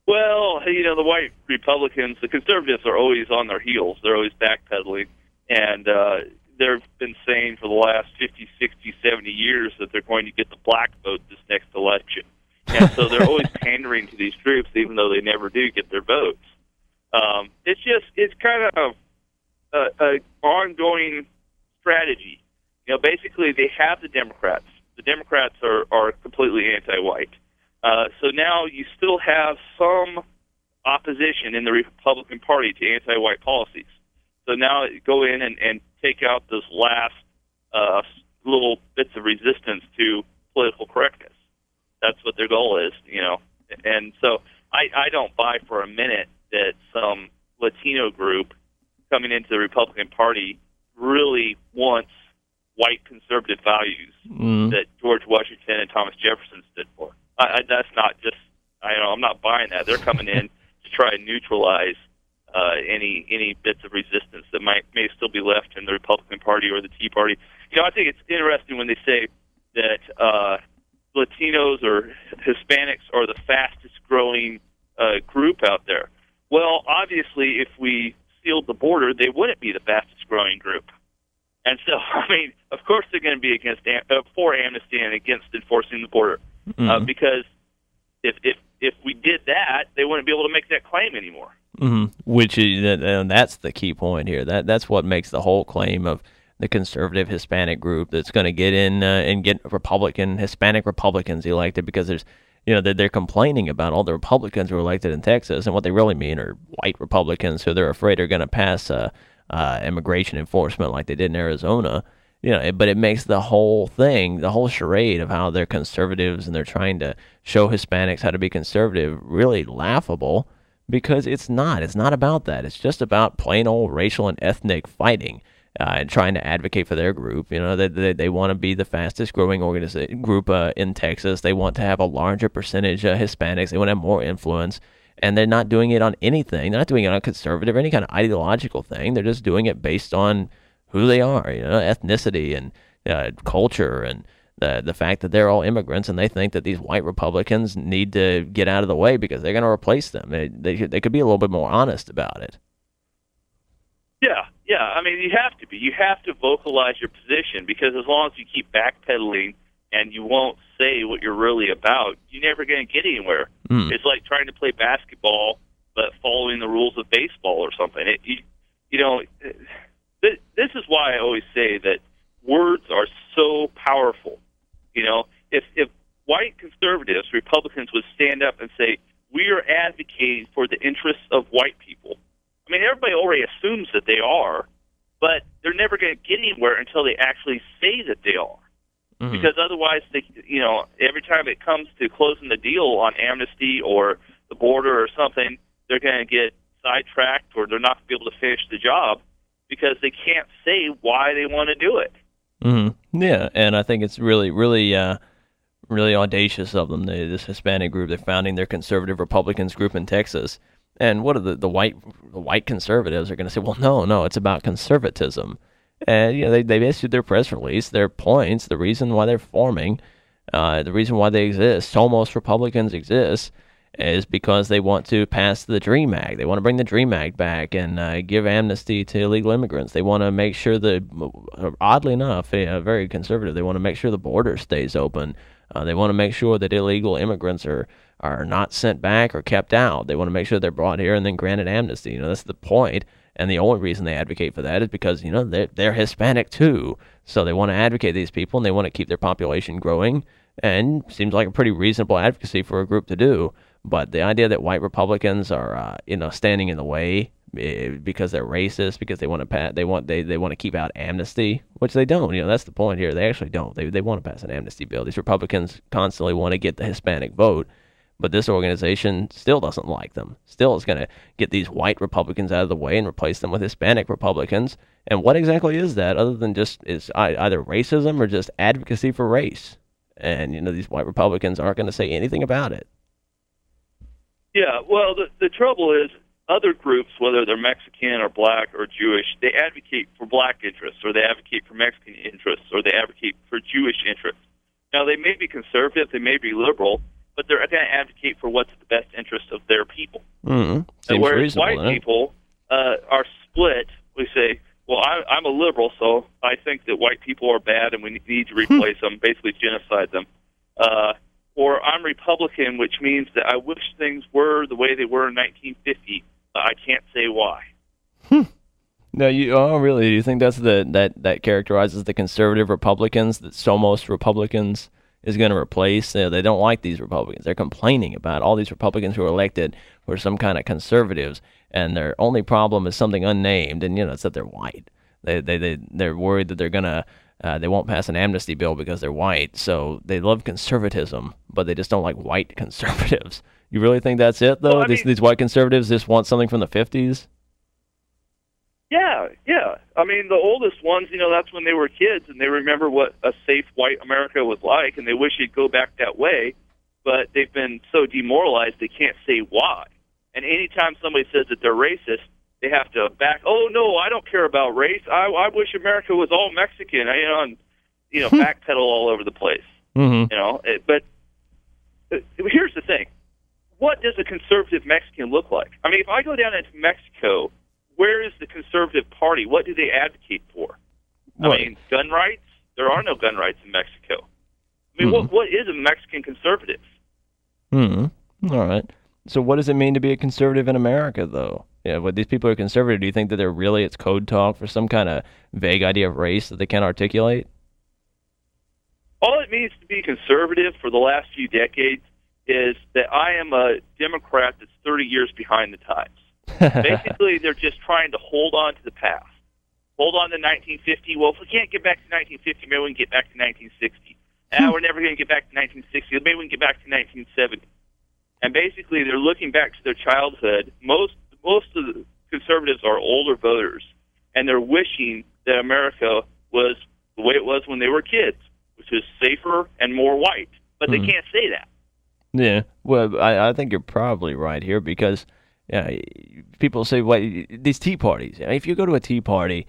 Well, you know, the white Republicans, the conservatives are always on their heels. They're always backpedaling. And uh, they've been saying for the last 50, 60, 70 years that they're going to get the black vote this next election. And so they're always pandering to these groups, even though they never do get their votes. Um, it's just, it's kind of a, a ongoing strategy. You know, basically they have the Democrats. The Democrats are, are completely anti-white. Uh, so now you still have some opposition in the Republican Party to anti-white policies. So now go in and, and take out those last uh, little bits of resistance to political correctness. That's what their goal is, you know. And so I, I don't buy for a minute that some Latino group coming into the Republican Party really wants white conservative values Mm. that George Washington and Thomas Jefferson stood for. I, I, that's not just I know I'm not buying that. They're coming in to try and neutralize uh, any any bits of resistance that might may still be left in the Republican Party or the Tea Party. You know, I think it's interesting when they say that uh, Latinos or Hispanics are the fastest growing uh, group out there. Well, obviously, if we sealed the border, they wouldn't be the fastest growing group. And so, I mean, of course, they're going to be against uh, for amnesty and against enforcing the border, uh, Mhm. because if if if we did that, they wouldn't be able to make that claim anymore. hmm Which is and that's the key point here. That that's what makes the whole claim of the conservative Hispanic group that's going to get in uh, and get Republican Hispanic Republicans elected because there's you know they're, they're complaining about all the Republicans who are elected in Texas and what they really mean are white Republicans who they're afraid are going to pass uh, uh, immigration enforcement like they did in Arizona. You know, but it makes the whole thing, the whole charade of how they're conservatives and they're trying to show Hispanics how to be conservative really laughable because it's not. It's not about that. It's just about plain old racial and ethnic fighting uh, and trying to advocate for their group. You know, they they, they want to be the fastest growing organization group uh, in Texas. They want to have a larger percentage of Hispanics. They want to have more influence. And they're not doing it on anything. They're not doing it on conservative or any kind of ideological thing. They're just doing it based on who they are, you know, ethnicity and uh, culture and the the fact that they're all immigrants and they think that these white Republicans need to get out of the way because they're going to replace them. They, they they could be a little bit more honest about it. Yeah, yeah. I mean, you have to be. You have to vocalize your position because as long as you keep backpedaling and you won't say what you're really about, you're never going to get anywhere. Mm. It's like trying to play basketball but following the rules of baseball or something. It, you, you know, this, this is why I always say that words are so powerful. You know, if if white conservatives, Republicans would stand up and say, "We are advocating for the interests of white people." I mean, everybody already assumes that they are, but they're never going to get anywhere until they actually say that they are. Because otherwise, they, you know, every time it comes to closing the deal on amnesty or the border or something, they're going to get sidetracked or they're not going to be able to finish the job because they can't say why they want to do it. hmm Yeah, and I think it's really, really, uh, really audacious of them. They, this Hispanic group, they're founding their conservative Republicans group in Texas, and what are the the white the white conservatives are going to say? Well, no, no, it's about conservatism. And you know, they they've issued their press release, their points, the reason why they're forming, uh, the reason why they exist. Somos Republicans exist is because they want to pass the Dream Act. They want to bring the Dream Act back and uh, give amnesty to illegal immigrants. They want to make sure that, uh, oddly enough, uh, very conservative. They want to make sure the border stays open. Uh, they want to make sure that illegal immigrants are are not sent back or kept out. They want to make sure they're brought here and then granted amnesty. You know, that's the point. And the only reason they advocate for that is because you know they're they're Hispanic too, so they want to advocate these people and they want to keep their population growing. And seems like a pretty reasonable advocacy for a group to do. But the idea that white Republicans are uh, you know standing in the way eh, because they're racist, because they want to pass, they want they, they want to keep out amnesty, which they don't. You know that's the point here. They actually don't. They they want to pass an amnesty bill. These Republicans constantly want to get the Hispanic vote. But this organization still doesn't like them. Still is going to get these white Republicans out of the way and replace them with Hispanic Republicans. And what exactly is that other than just is either racism or just advocacy for race? And you know these white Republicans aren't going to say anything about it. Yeah, well, the the trouble is other groups, whether they're Mexican or black or Jewish, they advocate for black interests, or they advocate for Mexican interests, or they advocate for Jewish interests. Now, they may be conservative, they may be liberal, but they're going to advocate for what's the best interest of their people. Mm-hmm. Seems whereas reasonable. white people uh, are split, we say, well, I, I'm a liberal, so I think that white people are bad and we need to replace them, basically genocide them. Uh, or I'm Republican, which means that I wish things were the way they were in 1950. Uh, I can't say why. No, you oh really? Do you think that's the that that characterizes the conservative Republicans? That Somos Republicans is going to replace. You know, they don't like these Republicans. They're complaining about all these Republicans who are elected were some kind of conservatives, and their only problem is something unnamed, and you know it's that they're white. They they they they're worried that they're gonna. Uh, they won't pass an amnesty bill because they're white, so they love conservatism, but they just don't like white conservatives. You really think that's it, though? Well, these, mean- these white conservatives just want something from the fifties? Yeah, yeah. I mean, the oldest ones, you know, that's when they were kids and they remember what a safe white America was like, and they wish it'd go back that way. But they've been so demoralized they can't say why. And anytime somebody says that they're racist, they have to back. Oh no, I don't care about race. I, I wish America was all Mexican. I, you know, and you know, backpedal all over the place. Mm-hmm. You know, it, but uh, here's the thing: what does a conservative Mexican look like? I mean, if I go down into Mexico, where is the conservative party? What do they advocate for? I What? mean, gun rights? There are no gun rights in Mexico. I mean, Mhm. what what is a Mexican conservative? Hmm. All right. So what does it mean to be a conservative in America, though? Yeah, when these people are conservative, do you think that they're really it's code talk for some kind of vague idea of race that they can't articulate? All it means to be conservative for the last few decades is that I am a Democrat that's 30 years behind the times. Basically, they're just trying to hold on to the past. Hold on to 1950. Well, if we can't get back to 1950, maybe we can get back to 1960. Ah, we're never going to get back to 1960. Maybe we can get back to 1970. And basically, they're looking back to their childhood. Most most of the conservatives are older voters, and they're wishing that America was the way it was when they were kids, which was safer and more white. But they Hmm. can't say that. Yeah. Well, I, I think you're probably right here because yeah, people say, "Well, these tea parties." If you go to a tea party,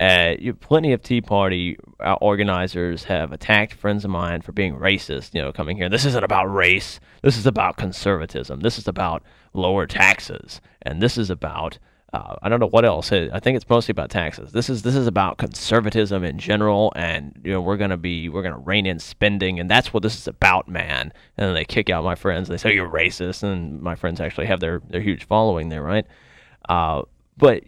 uh, you plenty of tea party uh, organizers have attacked friends of mine for being racist. You know, coming here. This isn't about race. This is about conservatism. This is about lower taxes, and this is about. Uh, I don't know what else. I think it's mostly about taxes. This is this is about conservatism in general, and you know we're gonna be we're gonna rein in spending, and that's what this is about, man. And they kick out my friends. And they say you're racist, and my friends actually have their their huge following there, right? Uh, but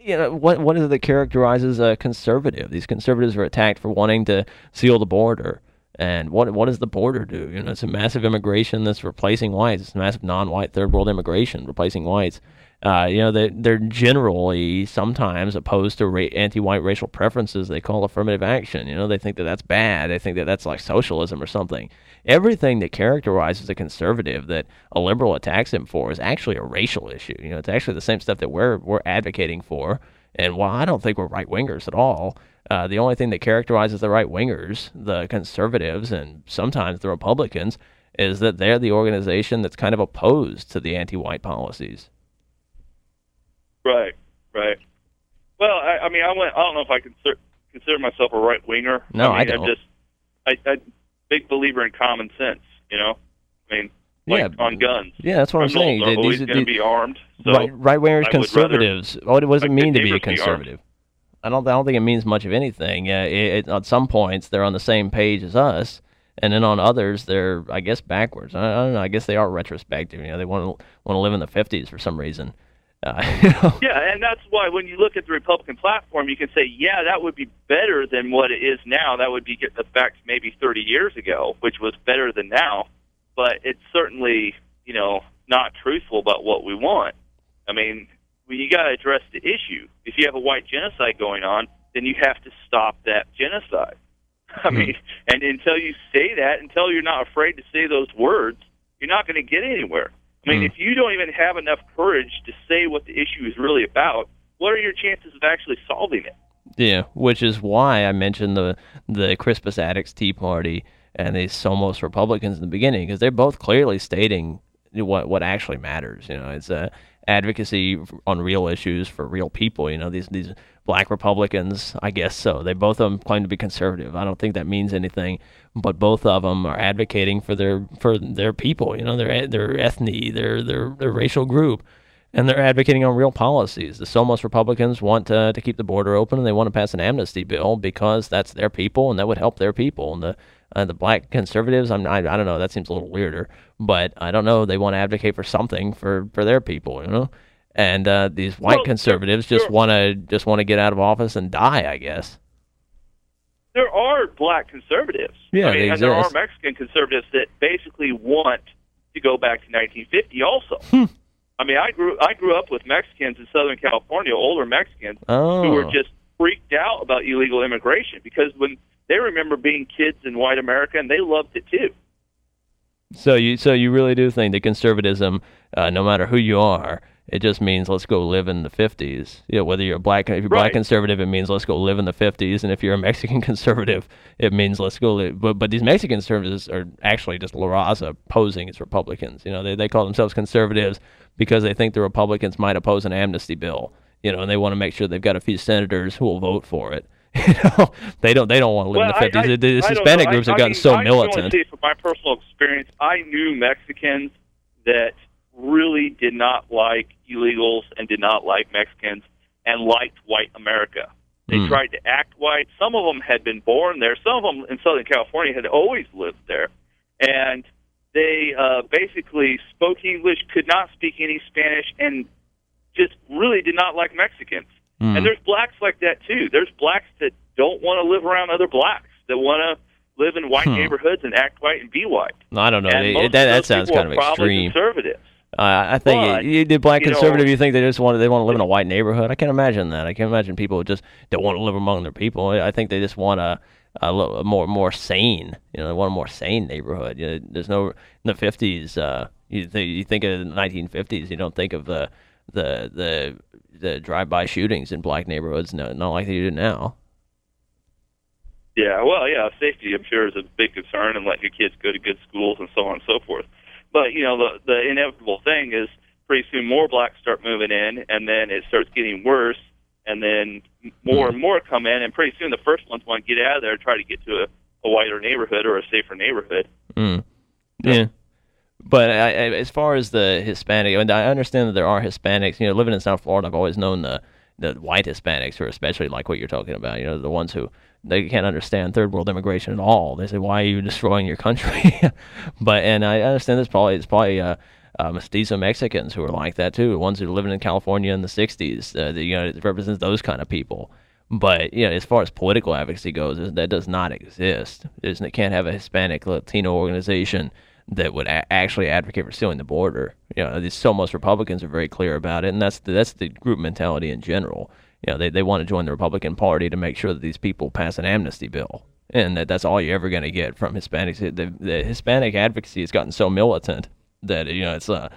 you know what what is it that characterizes a conservative? These conservatives are attacked for wanting to seal the border. And what what does the border do? You know, it's a massive immigration that's replacing whites. It's massive non-white third world immigration replacing whites. Uh, you know, they they're generally sometimes opposed to ra- anti-white racial preferences. They call affirmative action. You know, they think that that's bad. They think that that's like socialism or something. Everything that characterizes a conservative that a liberal attacks him for is actually a racial issue. You know, it's actually the same stuff that we're we're advocating for. And while I don't think we're right wingers at all, uh, the only thing that characterizes the right wingers, the conservatives, and sometimes the Republicans, is that they're the organization that's kind of opposed to the anti-white policies. Right, right. Well, I, I mean, I went. I don't know if I consider consider myself a right winger. No, I, I mean, don't. I'm just, I, I, big believer in common sense. You know, I mean, like Yeah, on guns. Yeah, that's what I'm saying. Are these- going to be armed. So right, right wingers, I rather conservatives. What, what does it mean to be a neighbors be conservative? I don't. I don't think it means much of anything. Uh, it, it, at some points, they're on the same page as us, and then on others, they're, I guess, backwards. I, I don't know. I guess they are retrospective. You know, they want to want to live in the '50s for some reason. Uh, you know? Yeah, and that's why when you look at the Republican platform, you can say, yeah, that would be better than what it is now. That would be get back maybe 30 years ago, which was better than now. But it's certainly, you know, not truthful about what we want. I mean, you got to address the issue. If you have a white genocide going on, then you have to stop that genocide. I mean, and until you say that, until you're not afraid to say those words, you're not going to get anywhere. I mean, Mm. if you don't even have enough courage to say what the issue is really about, what are your chances of actually solving it? Yeah, which is why I mentioned the the Crispus Attucks Tea Party and the Somos Republicans in the beginning because they're both clearly stating what what actually matters. You know, it's uh, advocacy on real issues for real people. You know, these these black Republicans, I guess so. They both of them claim to be conservative. I don't think that means anything, but both of them are advocating for their for their people. You know, their their ethnic, their their their racial group and they're advocating on real policies. The Somos Republicans want to, to keep the border open, and they want to pass an amnesty bill because that's their people, and that would help their people. And the uh, the black conservatives, I'm I, I don't know, that seems a little weirder, but I don't know. They want to advocate for something for, for their people, you know. And uh, these white Well, conservatives just want to just want to get out of office and die, I guess. there are black conservatives. Yeah, I mean, and there are. Mexican conservatives that basically want to go back to 1950. Also, Hmm. I mean, I grew I grew up with Mexicans in Southern California, older Mexicans Oh. who were just freaked out about illegal immigration because when they remember being kids in white America and they loved it too. So you so you really do think that conservatism, uh, no matter who you are, it just means let's go live in the fifties. You know, whether you're a black if you're black conservative, it means let's go live in the fifties, and if you're a Mexican conservative, it means let's go live. But but these Mexican conservatives are actually just La Raza posing as Republicans. You know, they they call themselves conservatives because they think the Republicans might oppose an amnesty bill. You know, and they want to make sure they've got a few senators who will vote for it. You know, they don't they don't want to live Well, in the fifties. I- The, the Hispanic groups I- have I gotten mean, so I militant. say from my personal experience, I knew Mexicans that really did not like illegals and did not like Mexicans and liked white America. They Hmm. tried to act white. Some of them had been born there. Some of them in Southern California had always lived there, and they uh, basically spoke English, could not speak any Spanish, and just really did not like Mexicans. Hmm. And there's blacks like that too. There's blacks that don't want to live around other blacks, that want to live in white Hmm. neighborhoods and act white and be white. I don't know. They- that that sounds kind of extreme. Conservative. Uh, I think But, you, did black you know- conservative. you think they just want they want to live in a white neighborhood? I can't imagine that. I can't imagine people just don't want to live among their people. I think they just want a, a little more more sane. You know, they want a more sane neighborhood. You know, there's no in the fifties. Uh, you think you think of the 1950s. You don't think of the the the the drive-by shootings in black neighborhoods. No, not like they do now. Yeah, well, yeah, safety I'm sure is a big concern, and letting your kids go to good schools and so on and so forth. But you know, the the inevitable thing is pretty soon more blacks start moving in, and then it starts getting worse, and then more and more come in, and pretty soon the first ones want to get out of there and try to get to a, a whiter neighborhood or a safer neighborhood. Mm. Yeah. But I, I, as far as the Hispanic, and I understand that there are Hispanics. You know, living in South Florida, I've always known the the white Hispanics, who are especially like what you're talking about. You know, the ones who they can't understand third world immigration at all. They say, "Why are you destroying your country?" but and I understand this probably it's probably uh, uh, mestizo Mexicans who are like that too. The ones who are living in California in the '60s. Uh, the, you know, it represents those kind of people. But you know, as far as political advocacy goes, that does not exist. It can't have a Hispanic Latino organization that would a- actually advocate for sealing the border. You know, Somos Republicans are very clear about it, and that's the, that's the group mentality in general. You know, they they want to join the Republican Party to make sure that these people pass an amnesty bill, and that that's all you're ever going to get from Hispanics. The, the Hispanic advocacy has gotten so militant that you know it's uh,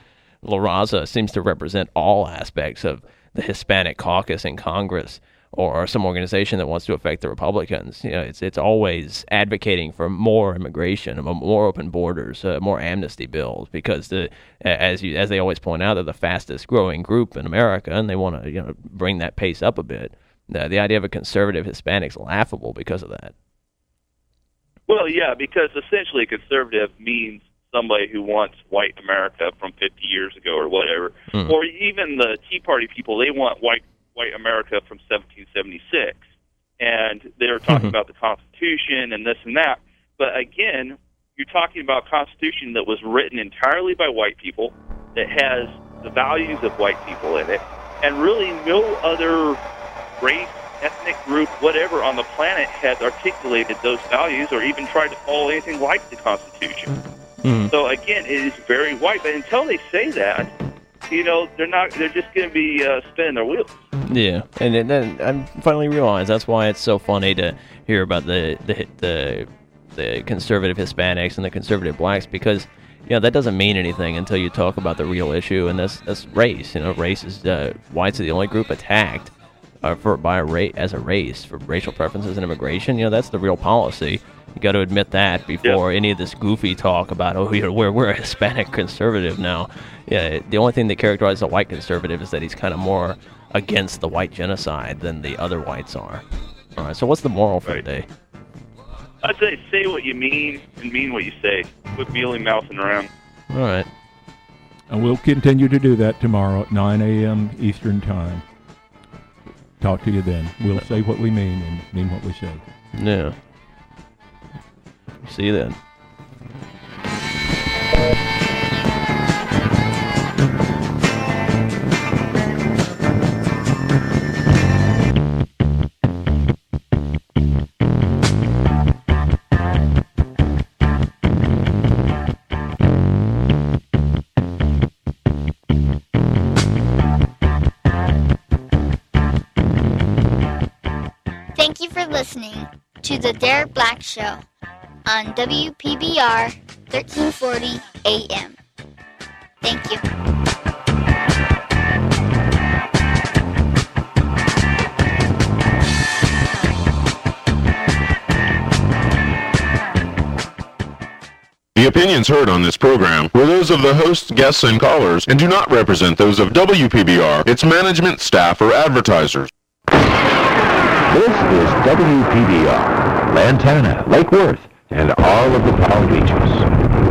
La Raza seems to represent all aspects of the Hispanic caucus in Congress or some organization that wants to affect the Republicans. You know, it's it's always advocating for more immigration, more open borders, uh, more amnesty bills, because the as you as they always point out, they're the fastest growing group in America, and they want to you know bring that pace up a bit. The, the idea of a conservative Hispanic's laughable because of that. Well, yeah, because essentially conservative means somebody who wants white America from 50 years ago or whatever, Hmm. or even the Tea Party people. They want white white America from 1776, and they're talking mm-hmm. about the Constitution and this and that. But again, you're talking about a Constitution that was written entirely by white people, that has the values of white people in it, and really no other race, ethnic group, whatever on the planet has articulated those values or even tried to follow anything like the Constitution. Mm-hmm. So again, it is very white. But until they say that, you know, they're not. They're just going to be uh, spinning their wheels. Yeah, and then- I finally realized that's why it's so funny to hear about the the the, the conservative Hispanics and the conservative blacks because you know that doesn't mean anything until you talk about the real issue, and that's that's race. You know, race is uh, whites are the only group attacked uh, for by a race as a race for racial preferences and immigration. You know, that's the real policy. You got to admit that before any of this goofy talk about oh you know, we're we're a Hispanic conservative now. Yeah, the only thing that characterizes a white conservative is that he's kind of more against the white genocide than the other whites are. All right, so what's the moral for the day? I'd say say what you mean and mean what you say. Quit mealy mouthing around. All right. And we'll continue to do that tomorrow at 9 a.m. Eastern Time. Talk to you then. We'll say what we mean and mean what we say. Yeah. See you then. Thank you for listening to The Derek Black Show on WPBR 1340 AM. Thank you. The opinions heard on this program were those of the hosts, guests, and callers and do not represent those of WPBR, its management, staff, or advertisers. This is WPBR, Lantana, Lake Worth, and all of the Powell Beaches.